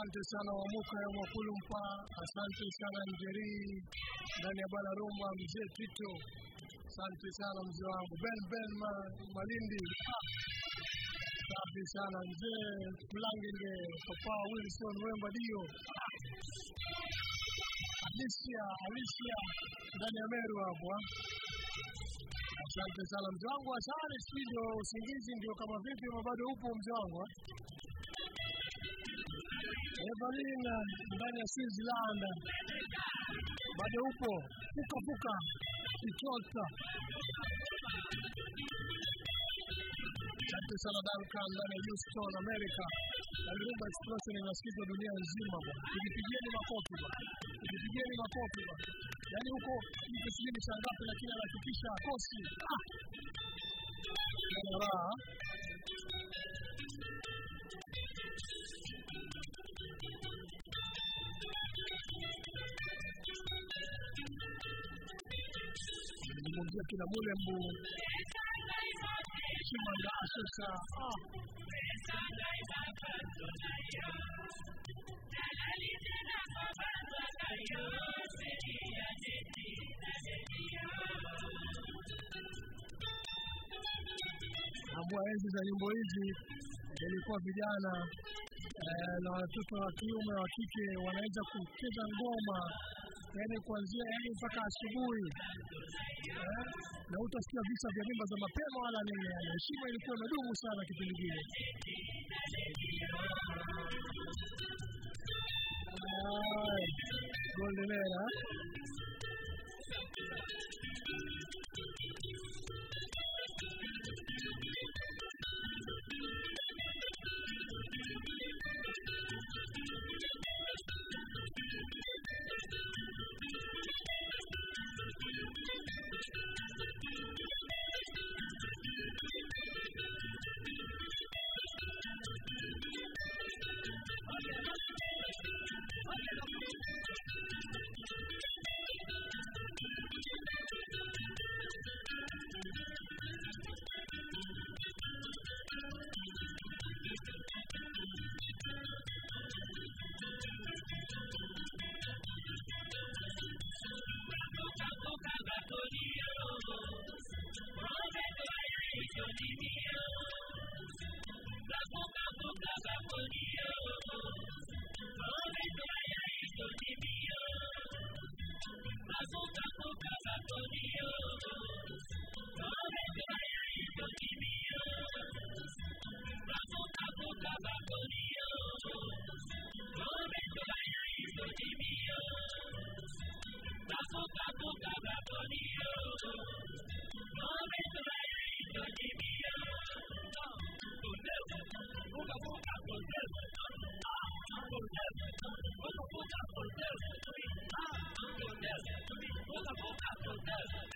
Speaker 7: Asante sana Wamuka ya Mwakulumpa, asante sana Njeri. Ndani ya bara Roma, mzee Tito, asante sana mzee wangu. Ben Ben ma, Malindi, safi sana mzee Kulangenge, Papa Wilson Wemba Dio, alisia Alicia ndani ya Meru hapo. Asante sana mzee wangu. Asante studio, usingizi ndio kama vipi, bado upo mzee wangu ah? Evelyn ndani ya Switzerland bado upo puka puka Kichota. Asante sana Duncan ndani ya Houston America. Alirumba explosion inasikizwa dunia nzima bwana. Tujipigieni makofi bwana. Tujipigieni makofi bwana. Yaani huko mtu sijui ni saa lakini anahakikisha akosi. Ah! Yana raha. Nimemwambia kina Mulembu Chimanga enzi za nyimbo hizi ilikuwa vijana eh, na watoto wa kiume wa kike wanaweza kucheza ngoma yani kuanzia yani mpaka asubuhi eh, na utasikia visa vya nyumba za mapema wala nini. Yani heshima ilikuwa imedumu sana kipindi kile. Golden Era. the whole house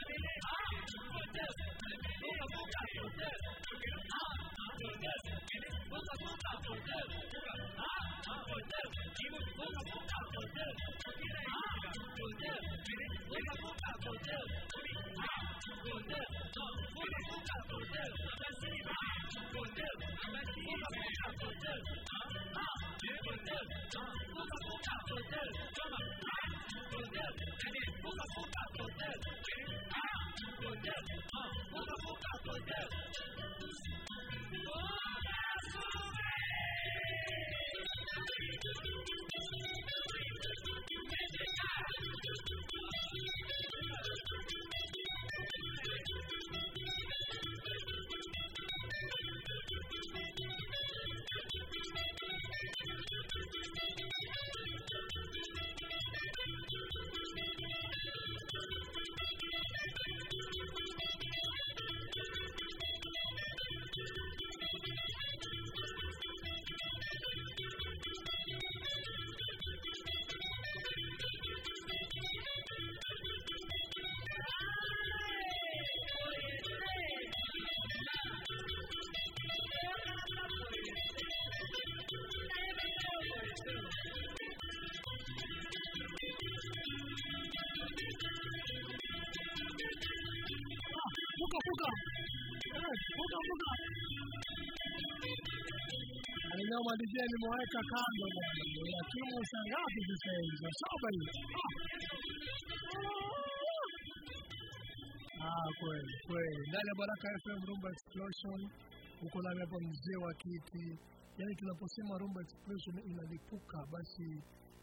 Speaker 7: fuka. Alinoma DJ nimeweka kando ya timu saa ngapi sasa? Saa saba hivi. Ah. Kweli kweli. Ndani ya Baraka FM Rumba Explosion huko nami hapa mzee wa kiti. Yaani tunaposema Rumba Explosion inalipuka basi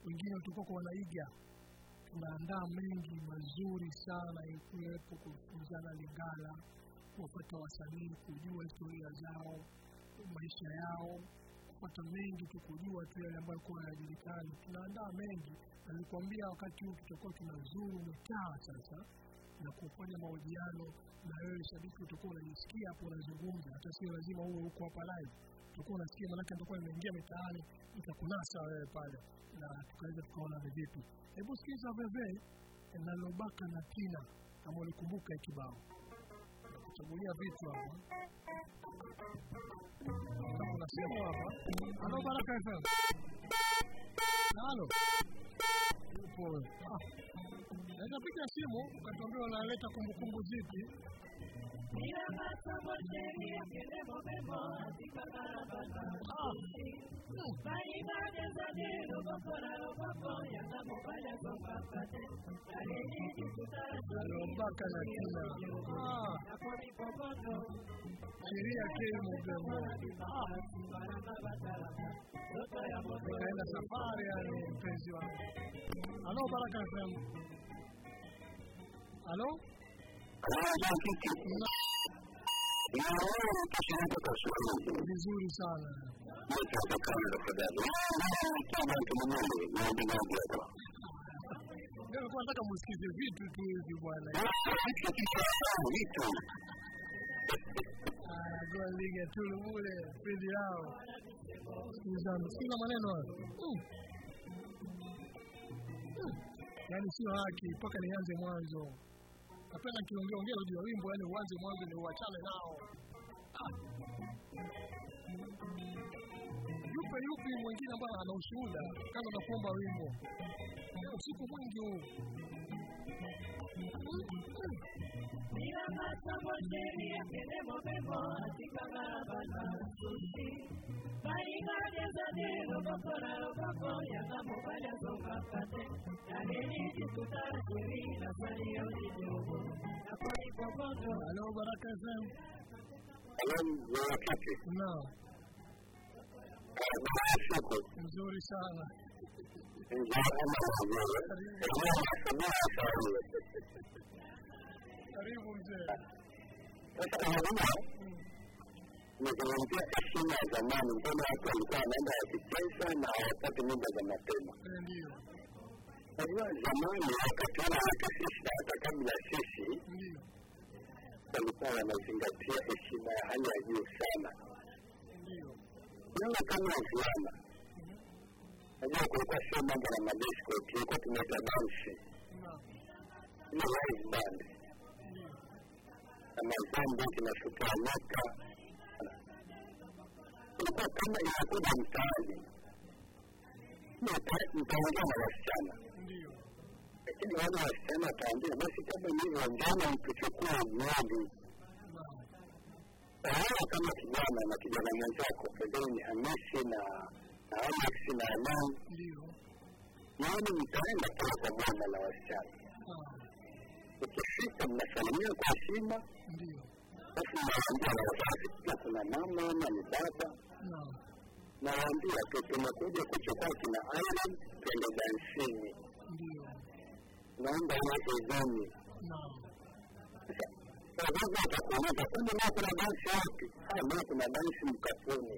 Speaker 7: wengine tuko wanaiga tunaandaa mengi mazuri sana ikiwepo kufunzana Lingala, kuwapata wasanii, kujua historia zao, maisha yao, kupata mengi tu, kujua tu yale ambayo kuwa yanajulikana. Tunaandaa mengi, nalikuambia wakati huu tutakuwa tunazuru mitaa sasa na kufanya mahojiano na wewe shabiki, utakuwa unajisikia hapo unazungumza, hata sio lazima uwe huko hapa live, utakuwa unasikia, manake ndio imeingia mitaani itakunasa wewe pale, na tukaweza tukaona vipi. Hebu sikiza veve na Lobaka na Tina, kama ulikumbuka kibao, kuchagulia vitu hapa unasema hapa. Halo Baraka FM, halo upo wewe? Ah, naweza piga simu ukatuambia unaleta kumbukumbu zipi? na kina Ah. sheria kemo ikaenda safari yani mpenzi wangu halo baraka fm halo vizuri sana. Nataka msikize vitu tu hivi bwana. Ah, sina maneno hayo Yaani sio haki mpaka nianze mwanzo. Napenda kiongea ongea juu ya wimbo yani uanze mwanzo ni uachane nao. Ah. yupe yupi mwingine ambaye ana ushuhuda kama na kuomba wimbo? Usiku mwingi huu Mira más hamburguería que devolvemos a ti pagaba la sushi.
Speaker 8: Parima de e cocoraro, cocoya, vamos para su papate. La gente tu tarjeta, salió
Speaker 7: de yugo.
Speaker 8: La polipo contra. Não. É o Baracazán. No. Baracazán. sala.
Speaker 7: قريب
Speaker 8: مثلا في السنة زمان كما كان أنا في الجلسة مع وقت من جماعتنا زمان وقت أنا كسيسة تكمل سيسي kulikuwa anazingatia heshima ya hali ya juu sana, kama kama wavulana najua kulikuwa sio mambo na madisko, tulikuwa tunaita dansi ile live band na mazambi kinashukia nyoka. Kulikuwa kama inakuja mtaani, Mta- mtaongea na wasichana lakini wale wasichana wataambia basi kama hivyo njana mtuchukua mradi
Speaker 7: naam
Speaker 8: kama kijana na kijana mwenzako pembeni hamisi na na alex na alan
Speaker 7: ndio.
Speaker 8: Yaani mtaenda pale kwa bwana la wasichana.
Speaker 7: Ah.
Speaker 8: Ukifika mnasalimia kwa heshima. Basi nawaambia na wazazi pia kuna mama ama ni baba nawaambia tu tumekuja kuchukua kina iron twende dansini. Naomba uweke idhini
Speaker 7: sasa
Speaker 8: wazazi watakuuliza kwani leo kuna dansi wapi? Ah leo kuna dansi mkapuni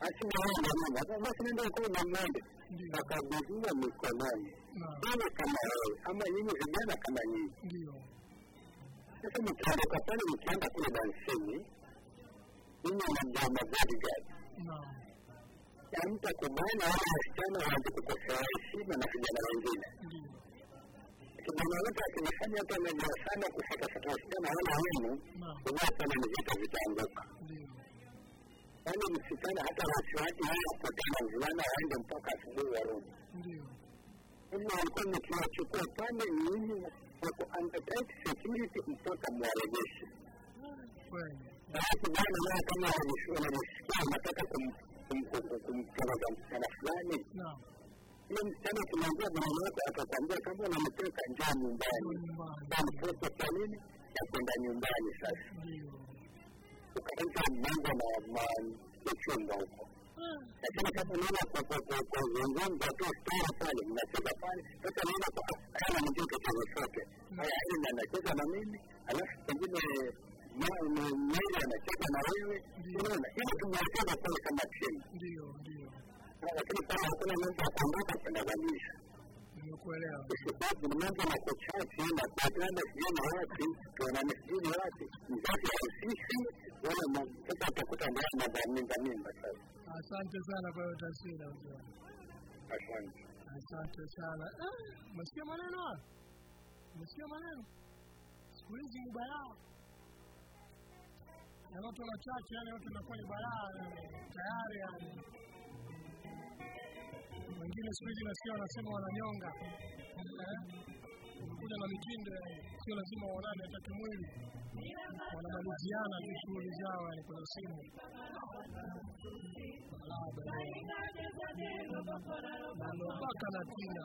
Speaker 8: 足の方がなん
Speaker 7: か、
Speaker 8: 私の方がな
Speaker 7: ん
Speaker 8: ないです。だから、僕は向こ
Speaker 7: う
Speaker 8: ない。どの構え、あんまり意
Speaker 7: 味
Speaker 8: がないな構えに。そのキャラクターにキ
Speaker 7: ャ
Speaker 8: ラク
Speaker 7: タ
Speaker 8: ーが一緒に、今のダ
Speaker 7: メ
Speaker 8: だりが。Yang tak kembali wasikan wajib kekuasaan
Speaker 7: Sima
Speaker 8: na vijana wengine Tunaona tunafanya kwa madarasani kusaka sasa wasichana
Speaker 7: wana
Speaker 8: elimu, unao ni vita
Speaker 7: vitaondoka.
Speaker 8: Yaani msichana hata wasiwasi yeye apotana mvulana waende mpaka asubuhi warudi hivyo walikuwa mkiwachukua pale nyinyi wako under tight security mpaka mwarejeshe alafu bwana naye kama wanajisikia wanataka kumtongoza msichana fulani ile msichana ukimwambia bwana wako atakwambia kama unamteka njaa nyumbani tamtoto kwa nini ya kwenda nyumbani sasa ukaanza mambo na machumba huko lakini kama unaona kuzungumza tu stori pale mnacheza pale sasa naona kana mjuu kacheza sote haya ili anacheza na mimi alafu pengine mmoja anacheza na wewe unaona ili tumewacheza pale kama timu
Speaker 7: ndio ndio.
Speaker 8: Lakini pale hakuna mambo ya kuondoka kwenda ni mambo na na
Speaker 7: Asante sana kwa hiyo taswira.
Speaker 8: Asante.
Speaker 7: Sana. Ah, Umesikia maneno haya? Umesikia maneno? Siku hizi ni. Yaani watu wachache, yani watu ni balaa tayari yani. Wengine siku hizi nasikia wanasema wananyonga. kuna na mitindo sio lazima waonane hata kimwili. Wanamaliziana tu shughuli zao yani kwenye simu. Mpaka na tina.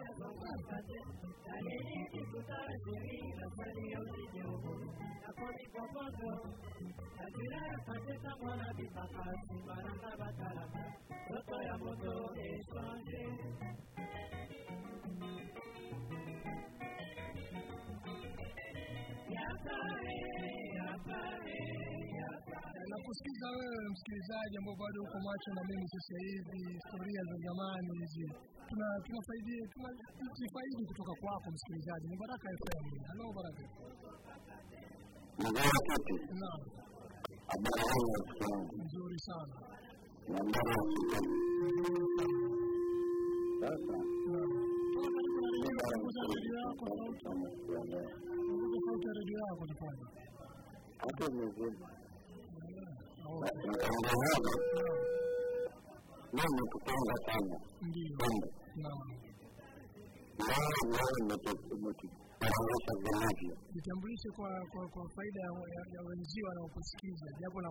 Speaker 7: Nakusikiza wewe msikilizaji ambao bado uko macho na mimi sasa hivi, historia za zamani hizi tuna tunafaidi tunafaidi kutoka kwako msikilizaji. Ni Baraka FM. Halo Baraka. Naam, nzuri sana.
Speaker 8: Na? Sasa
Speaker 7: na sauti ya redio yako tafadhali.
Speaker 8: Hata mzima Mtangazaji, mimi sana. Leo vilivyo.
Speaker 7: Jitambulishe kwa kwa kwa faida ya, wenzio wanaokusikiza, japo na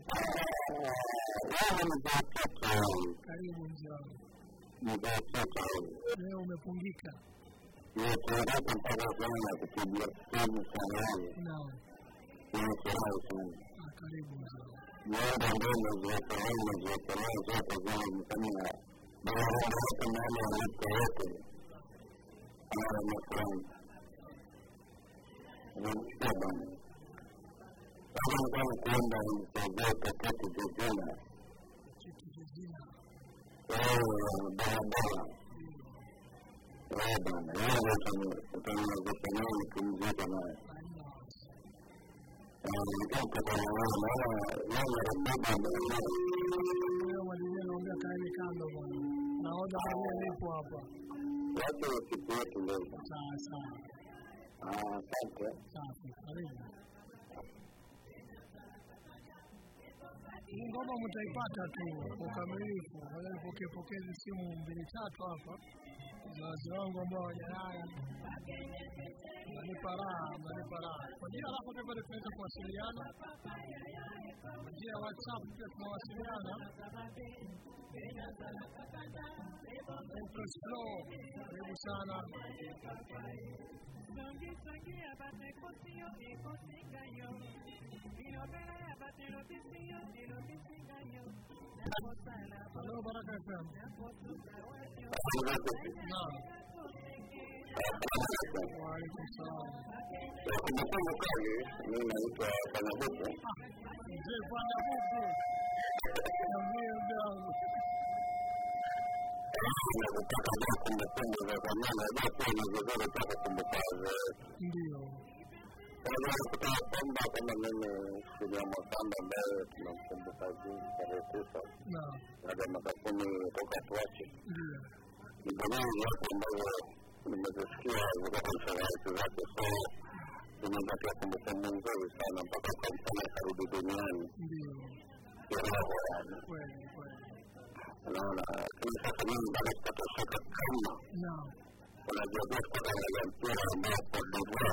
Speaker 8: Wewe mzee Kiti
Speaker 7: karibu mzee wangu.
Speaker 8: mzee.
Speaker 7: Leo umepungika.
Speaker 8: Nimekumbuka mpaka sana kupigia simu sana
Speaker 7: Baba,
Speaker 8: wewe.
Speaker 7: Naongea kaeni kando bwana. Naoda mwenyewe nipo hapa. Hii ngoma mtaipata tu kwa ukamilifu. Pokee simu mbili tatu hapa za wazee wangu ambao hawajalala. Mnanipa raha. Kwa jina lako bado tunaweza kuwasiliana kwa njia ya WhatsApp pia tunawasiliana. Empress karibu sana. Hello, Baraka
Speaker 8: Kalau kita tambah teman
Speaker 7: ini
Speaker 8: sudah mau tambah baru belum tentu saja dari pusat. Ada mata kami buka
Speaker 7: tuaci.
Speaker 8: Jadi ya kembali menjadi sekian bukan salah itu satu so dengan kita kemudian
Speaker 7: muncul
Speaker 8: bisa nampak konsumen dari di dunia. Kira orang.
Speaker 7: Nah,
Speaker 8: kita kami dari satu satu. Kalau jadi
Speaker 7: kita
Speaker 8: yang tidak
Speaker 7: mau berdua.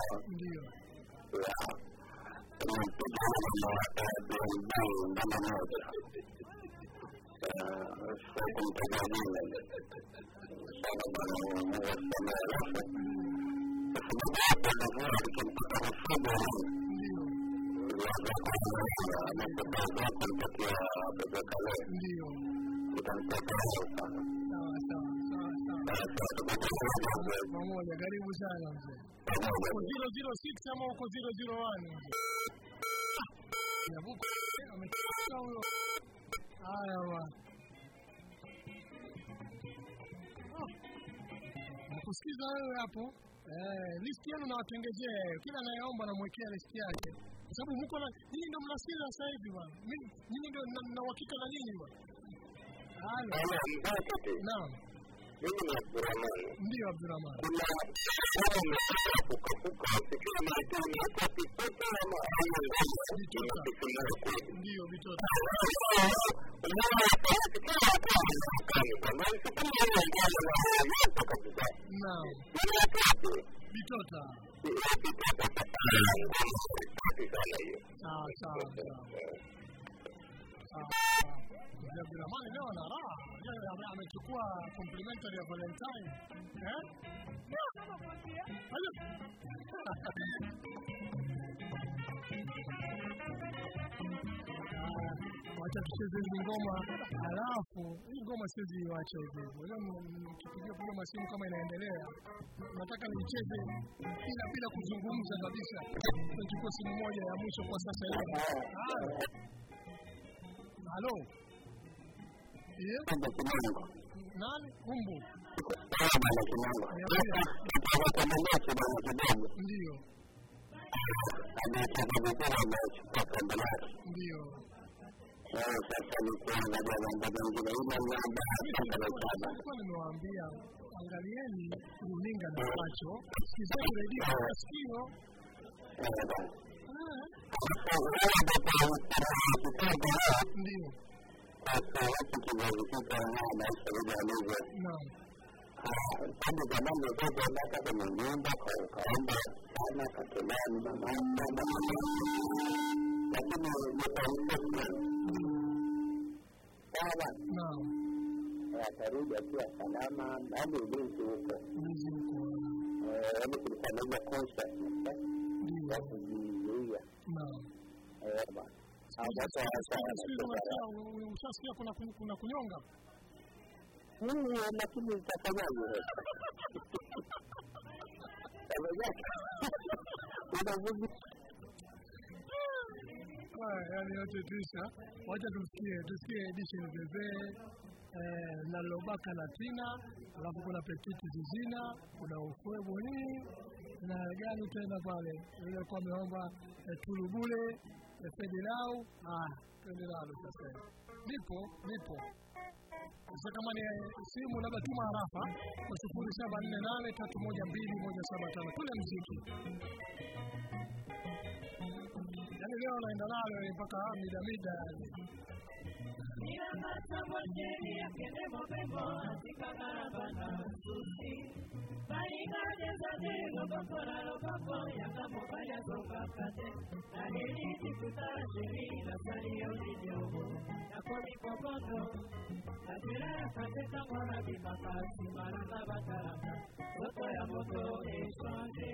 Speaker 7: Instagram. Inte Pamoja, karibu sana mzee. Uko 006 ama uko 001 mzee? Amechukua huyo. Haya bwana. Ah. Nakusikiza wewe hapo. Eh, listi yenu nawatengezea kila anayeomba namwekea listi yake, kwa sababu mko na nyinyi ndio mnasikiza sasa hivi bwana. Mimi nyinyi ndio na- uhakika na nyinyi bwana.
Speaker 1: Halo. Naam. Mini Abdurrahman.
Speaker 8: Mini Abdurrahman. Una não capo capucante che la mantiene quasi tutta
Speaker 1: la mano
Speaker 8: una piccola cosa. Dio vi tocca. Una parte che la parte meccanica, ma il
Speaker 1: não
Speaker 8: è uguale
Speaker 1: alla
Speaker 8: nostra capita. No. Non è proprio. Vi
Speaker 1: tocca. Ah, ciao, ciao. Ah. Abdurrahman leo ana raha. Amechukua complimentary ya Valentine. Eh? Wacha tucheze hizi ngoma, halafu hii ngoma siwezi iwacha hivi hivyo. Leo nikipigia piga masimu kama inaendelea, nataka nicheze bila bila kuzungumza kabisa. Nichukue simu moja ya mwisho kwa sasa hivi. Halo. Nan Kumbu.
Speaker 8: masalah psikologi karena ada perbedaan juga. Tadi kadang itu ada kata menyembah kalau karena kebetulan memandang
Speaker 1: tapi
Speaker 8: menurut Sahabat. Ya, baru jadi akan
Speaker 1: nama lalu
Speaker 8: diukur. Ini kita juga konsep, ya.
Speaker 1: Ya, ya. Ya, Ushasikia kuna kun- kuna kunyonga.
Speaker 8: lakini itafanyaje
Speaker 1: Yani yote tuisha, Wacha tusikie tusikie edition bebe eh, na Lobaka Latina, alafu kuna Petiti Zizina, kuna Ukwebo Boni na gani tena pale? Ile kwa ameomba eh, Tulubule eh, lao Ah, twende nalo sasa. Nipo nipo. Sasa kama ni simu labda tuma harafa kwa sifuri saba nne nane tatu moja mbili moja saba tano. Kule mziki. Yaani leo naenda nalo eh, mpaka mida mida. yani Mira masa bolcheria que debo vengo así cada banda sushi. Baina desate lo compora lo capo y acá por vaya con papate. La lili disfruta chiri la salio de yogo. La poli popoto. La tira la faceta por la pipa fácil para la batata. Soto ya moto échangé.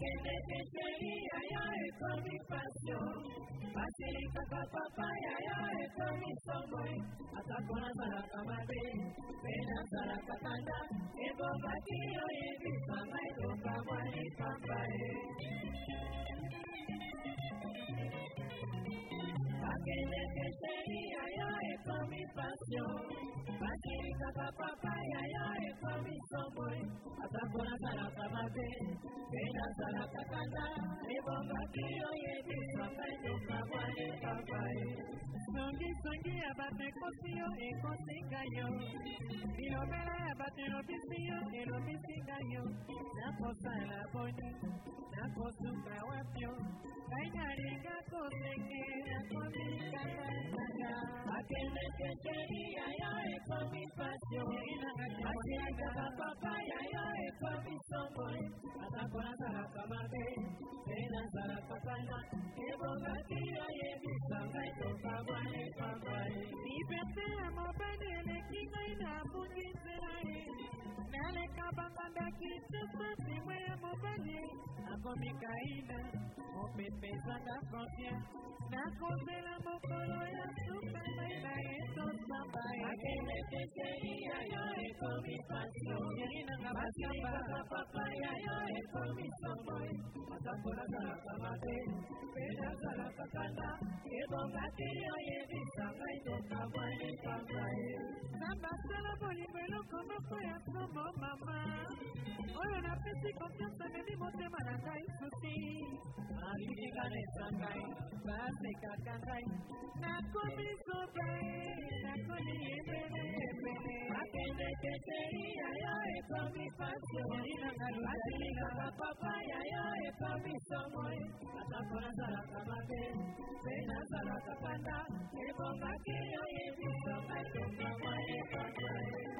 Speaker 1: que necesitaría ya esta mi pasión. Facilita pa papá ya ya esta mi soboy. Hasta con la sala camate, pena sala patanda, que boba tío y mi mamá y tu mamá. Thank you. Aquella sería yo con mi pasión. Patricia, papá, papaya, yo con mi sombra. Hasta por la sala, tamate, de la sala, tacata, de bomba, tío, y el abate, y cosica yo. Y lo verá, abate, lo y lo pisío, yo. La la la Sukawapyo, Kainarika Kusekera Komikata Saka, Akenda Keseria Yae Komi Pasyo, Akiaga Papa Yae Komi Somoy, Atakura Sara Kamate, Tena Sara Kapana, Evo Katia Yebi Sanga Toka Wane Papai, Ibete Amabane Lekina Ina Bungi Serae, kaleka bakandaki sosasi mwe ya mobali akomi kaina opepesaka frontier nakozela mokolo ya suka mai na esosamba akende peseli ya yo ekomi pasio ngeri nanga basilikaka papa ya yo ekomi somboi atambolazalaka mabe mpe nazalaka kanda. Ebonga te oyebisa ngai tokamwanekangai nambasala bolingo eloko moko ya somo oh mama. Oyo napesi konfiance amemi motema na ngai susi. Malingika lesa ngai basekaka ngai. Nakomi zobe nakoni ebeleebele akende teteri yayo ekomi pasi olinanga luatilika bapapa yayo ekomi somoi atako nazalaka mabe mpe nazalaka panda. Ebongaki yo yebisongai te mama ekonoe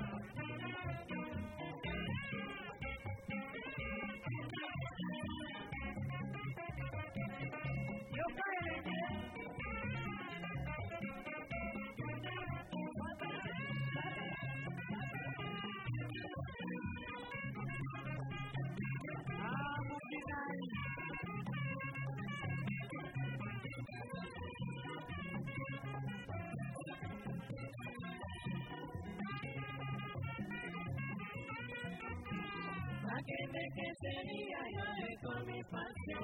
Speaker 1: Akendeke sheria yo ekomi pasio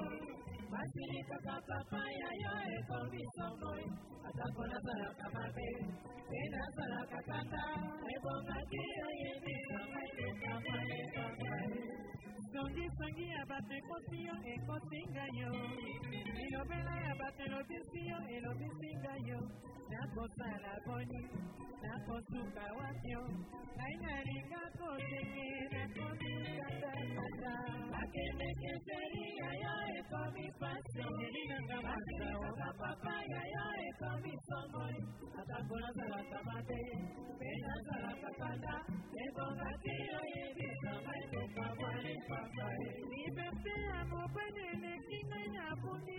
Speaker 1: basilikaka papaya yo ekomi somboi atako nazalaka mabe mpe nazalaka kanda ebongaki oyebisa maelekamwa ekamae songisongi ya bato ekosi yo ekosinga yo Inopelea batero pisio, inopisinda yo Nakosala boni, nakosuka watyo Nainarikako tekera komikata kata Akemeke seria yoe komipasyo Nirinanga makina waka papaya yoe komisomoi Atakula sala kamate, pena sala kakata Ebonga tiro yebisa maite kamwale papae Nipepea mopane nekina inapundi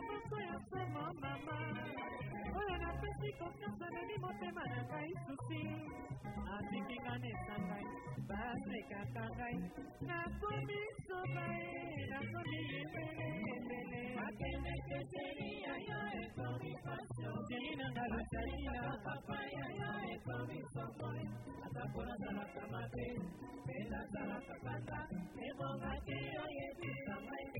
Speaker 1: mosusu ya somo mama. Oyo napesi konfianse leli motema na ngai susi. Apikinga nesa ngai basekaka ngai. Nakomi soba ye nakomi ebeleebele akende keseli ya yo ekomi pasio. Siri na nga losali na papa ya yo ekomi sokole. Atako nazalaka mabe mpe nazalaka kata ebongaki oyebisa ngai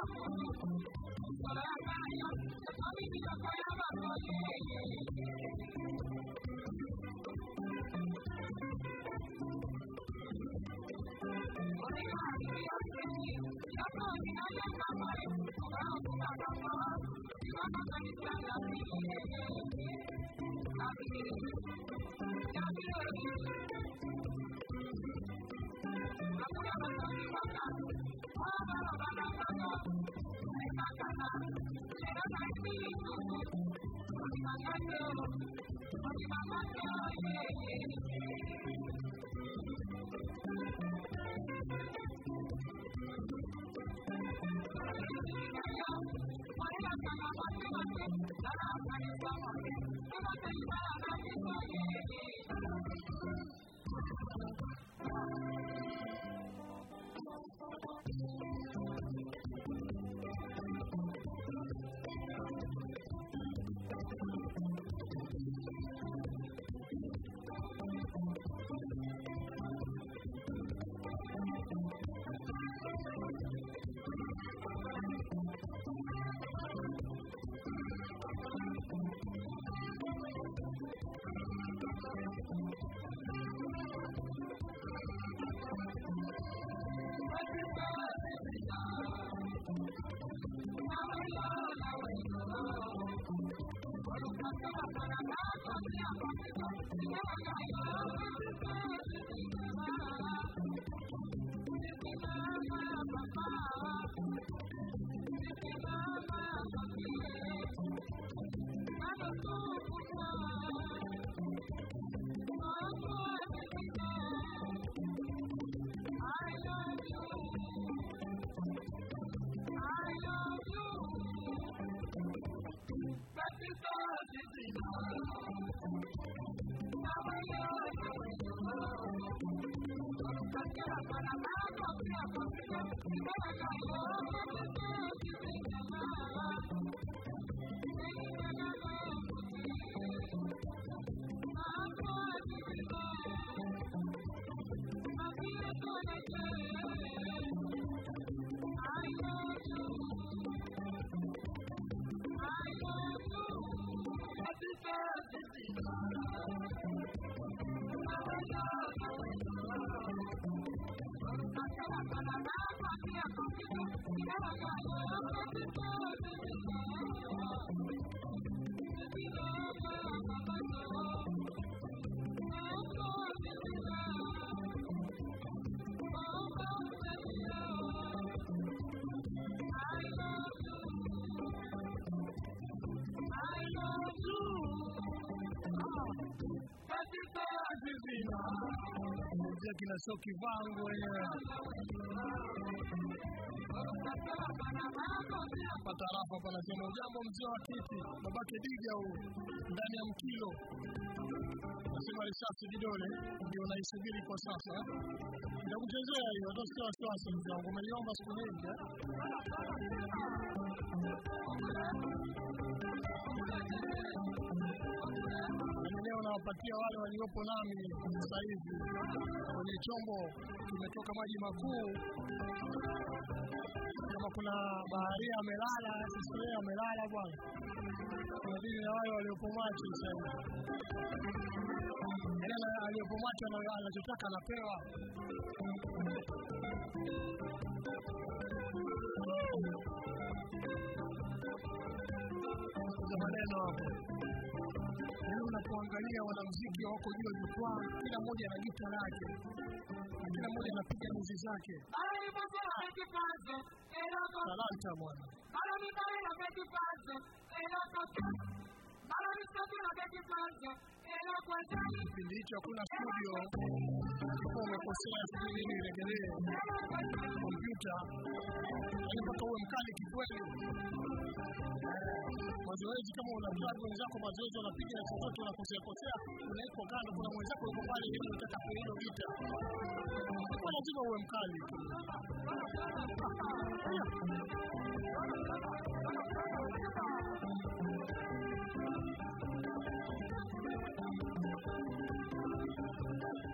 Speaker 1: Mama, go, go, go.
Speaker 12: Thank to you. Thank you.
Speaker 7: Ya kina Soki Vangu wenyewe. Pata rafa panasema ujambo mzee wa kiti babake Dija huu ndani ya mkilo. Nasema risasi kidole ndio naisubiri kwa sasa. Nitakuchezea hiyo hata sio wasiwasi mzee wangu umeniomba siku nyingi eh? Leo nawapatia wale waliopo nami sasa hivi kwenye chombo kimetoka maji makuu. Kama kuna baharia amelala, leo amelala bwana, kwa ajili na wale waliopo macho sasa hivi. Yaani aliyopo macho ana- anachotaka anapewa. Maneno hapo. Yaani unapoangalia wanamuziki wako juu ya jukwaa, kila mmoja ana gita lake na kila mmoja anapiga nyuzi zake. Talanta. Kipindi hicho hakuna studio, ulikuwa umekosea, nini iregelee kompyuta, mpaka uwe mkali kikweli. Mazoezi kama una wenzako mazoezi wanapiga na chochote unakosea kosea, unaikwa kando, kuna mwenzako yuko pale ili unataka gita, kwa lazima uwe mkali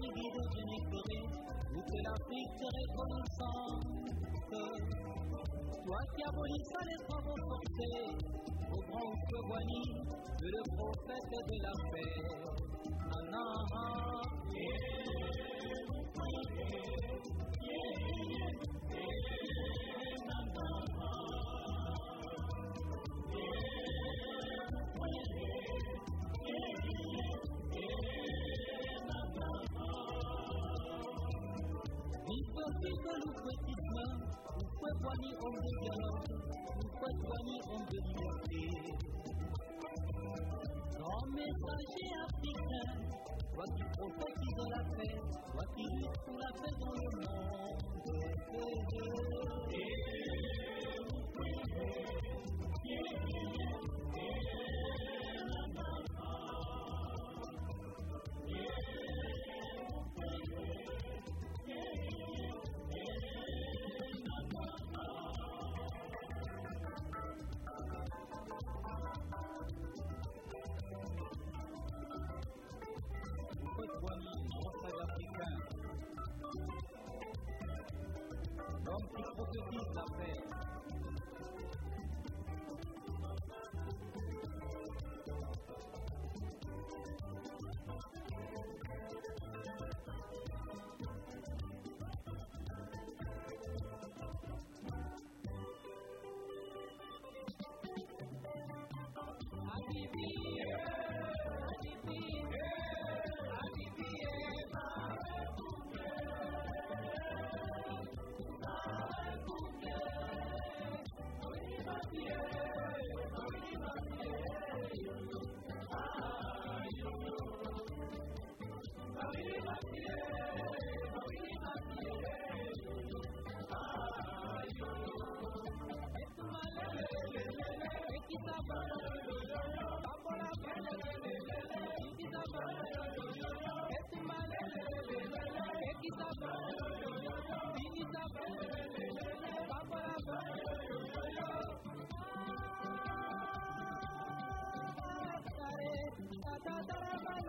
Speaker 11: Soigner guide génécoré Ou que l'Afrique te reconnaissante Toi qui abolis ça les travaux forcés Au grand Kewani De le prophète de la paix Ah, ah, ah. kwani ombi leo, nikwe kwani ombi mwote. Grand messager africain, voici qui de la paix, voici lutte pour la paix dans le monde. L'homme qui prophétise la paix.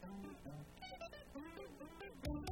Speaker 1: Thank you.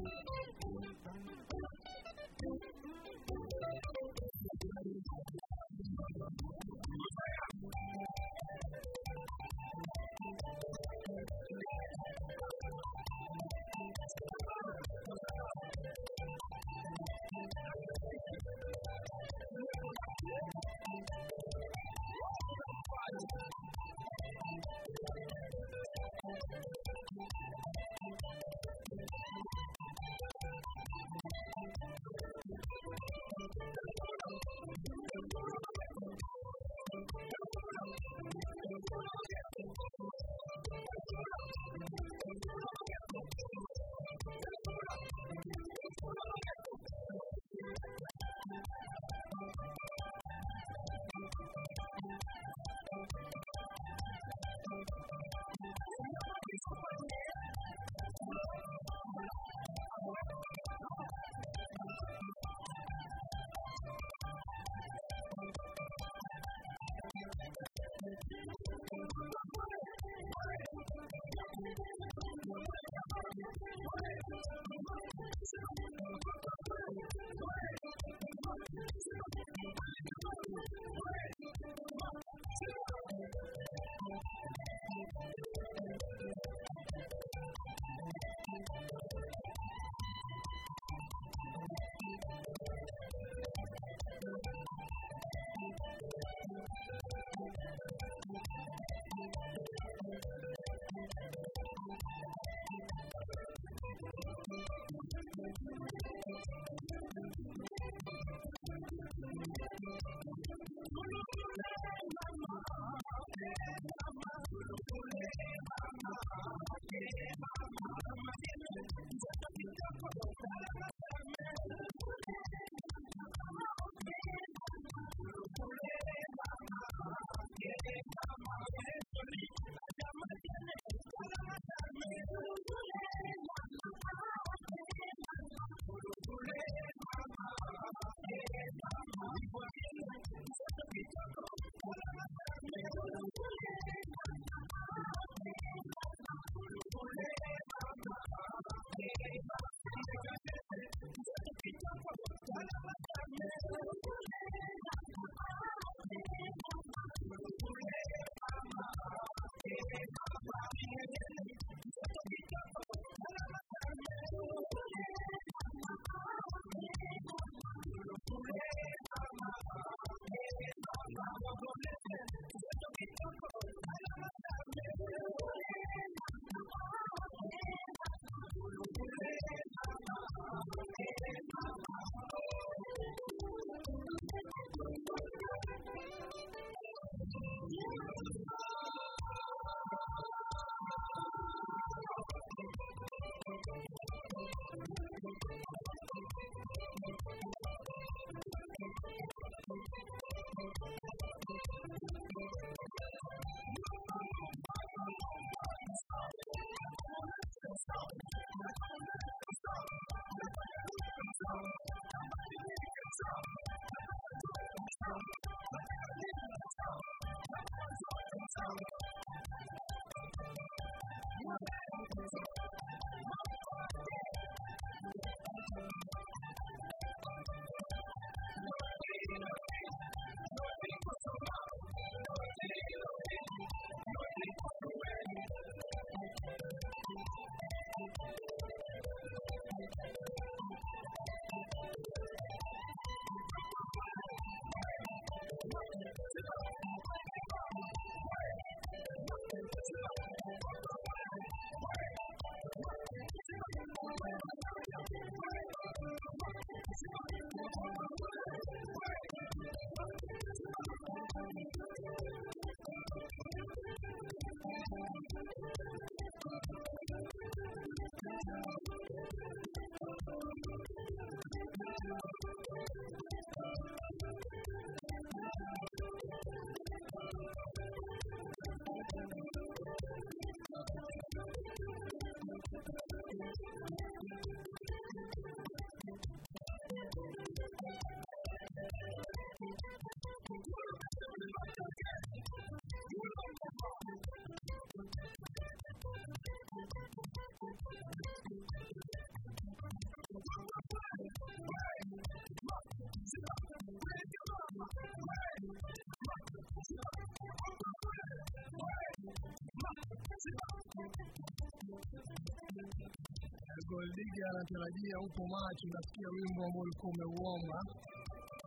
Speaker 7: Goldigi anatarajia upo macho, nasikia wimbo ambao ulikuwa umeuomba.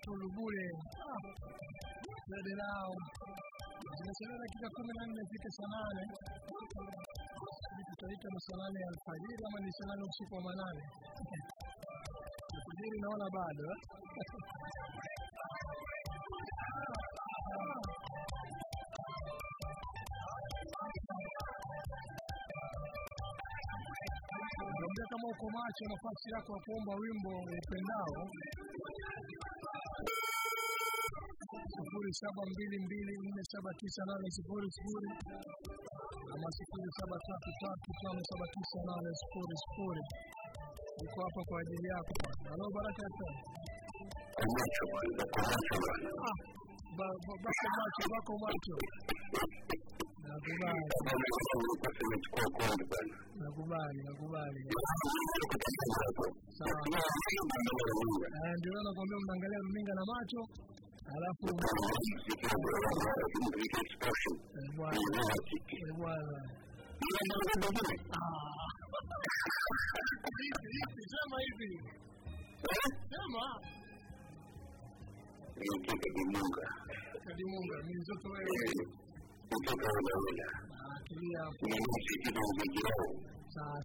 Speaker 7: Tulubule Dede nao. Zimesalia dakika kumi na nne ifike saa nane. Tutaita ni saa nane ya alfajiri ama ni saa nane usiku wa manane. Alfajiri naona bado macho, nafasi yako ya kuomba wimbo upendao sifuri saba mbili mbili nne saba tisa nane sifuri sifuri ama sifuri saba tatu tatu tano saba tisa nane sifuri sifuri. iko hapa kwa ajili yako. Halo Baraka FM. Ah, ba- ba- bako macho, bako macho. Nakubali, nakubali, nakubali. Sawa. Eh, ndio nakwambia mnaangalia runinga na macho alafu eh, eh, Ah. Hivi, hivi, sema hivi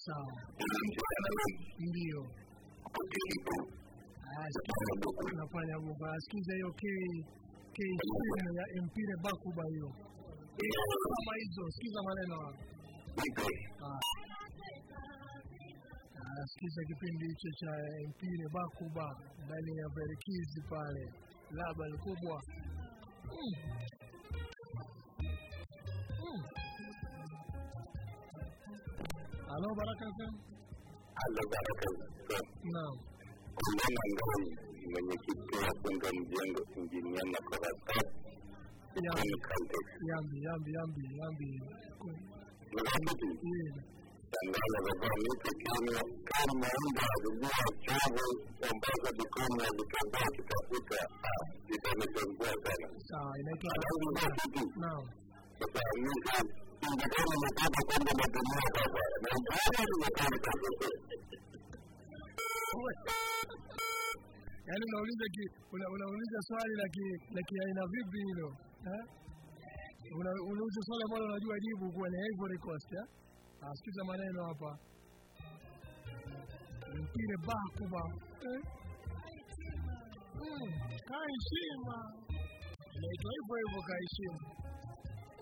Speaker 7: sawa ndio. Unafanya hiyo k ya empire bakuba hiyo. Kama hizo sikiza maneno sikiza kipindi hicho cha mpire bakuba ndani ya verikizi pale. Laba ni Halo, Baracalca. Aló, Baracalca. No. Kumanangani
Speaker 8: mwenyekiti wa Kongo Mjengo Injinia Makorata
Speaker 7: yambi yambi yambi yambi
Speaker 8: tangaza kwamba mtu Kenya kama mba dunia chavu ambazo vikoma vikambaa sana. <laughs>
Speaker 7: Yaani unauliza ki, una, unauliza swali la ki, la kiaina vipi hilo eh? Una, unauliza swali ambalo unajua jibu kuwa ni Ivory Coast eh? Ah, sikiza maneno hapa mpire bakuba eh? mm, kaishima inaitwa hivyo hivyo kaishima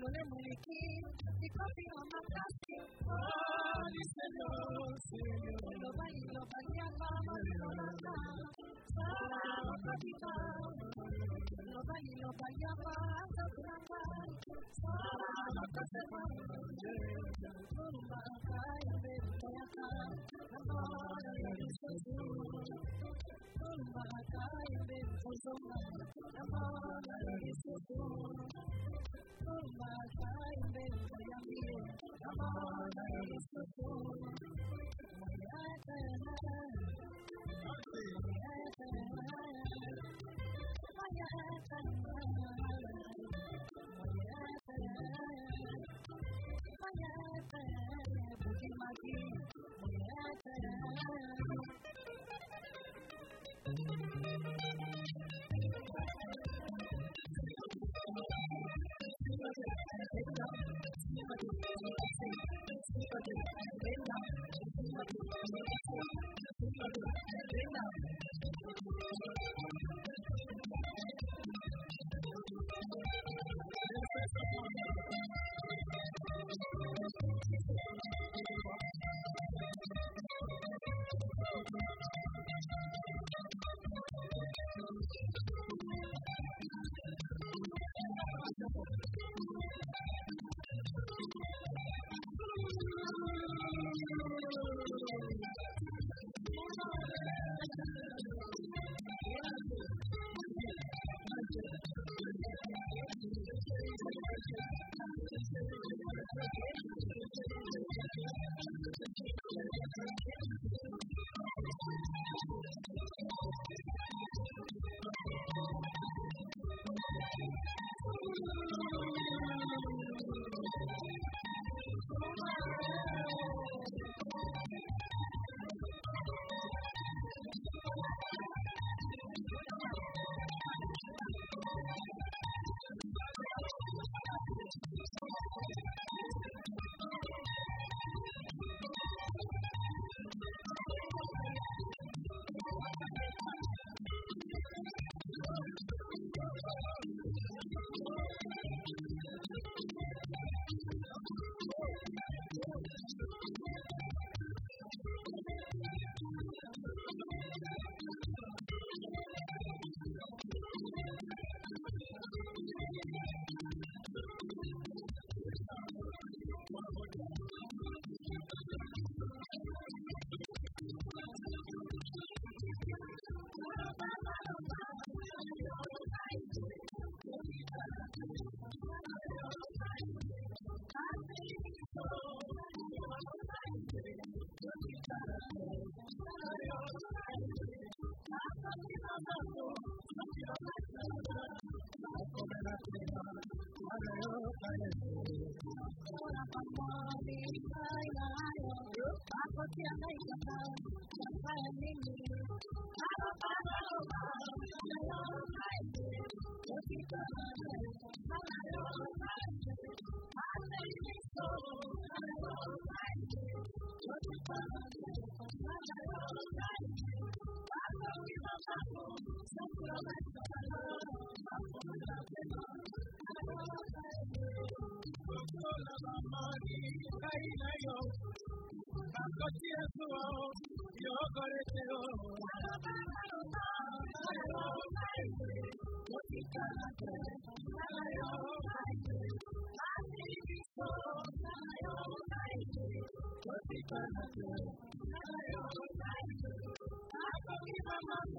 Speaker 7: Yule mwelekeo Nobody said no to you.
Speaker 12: Oh,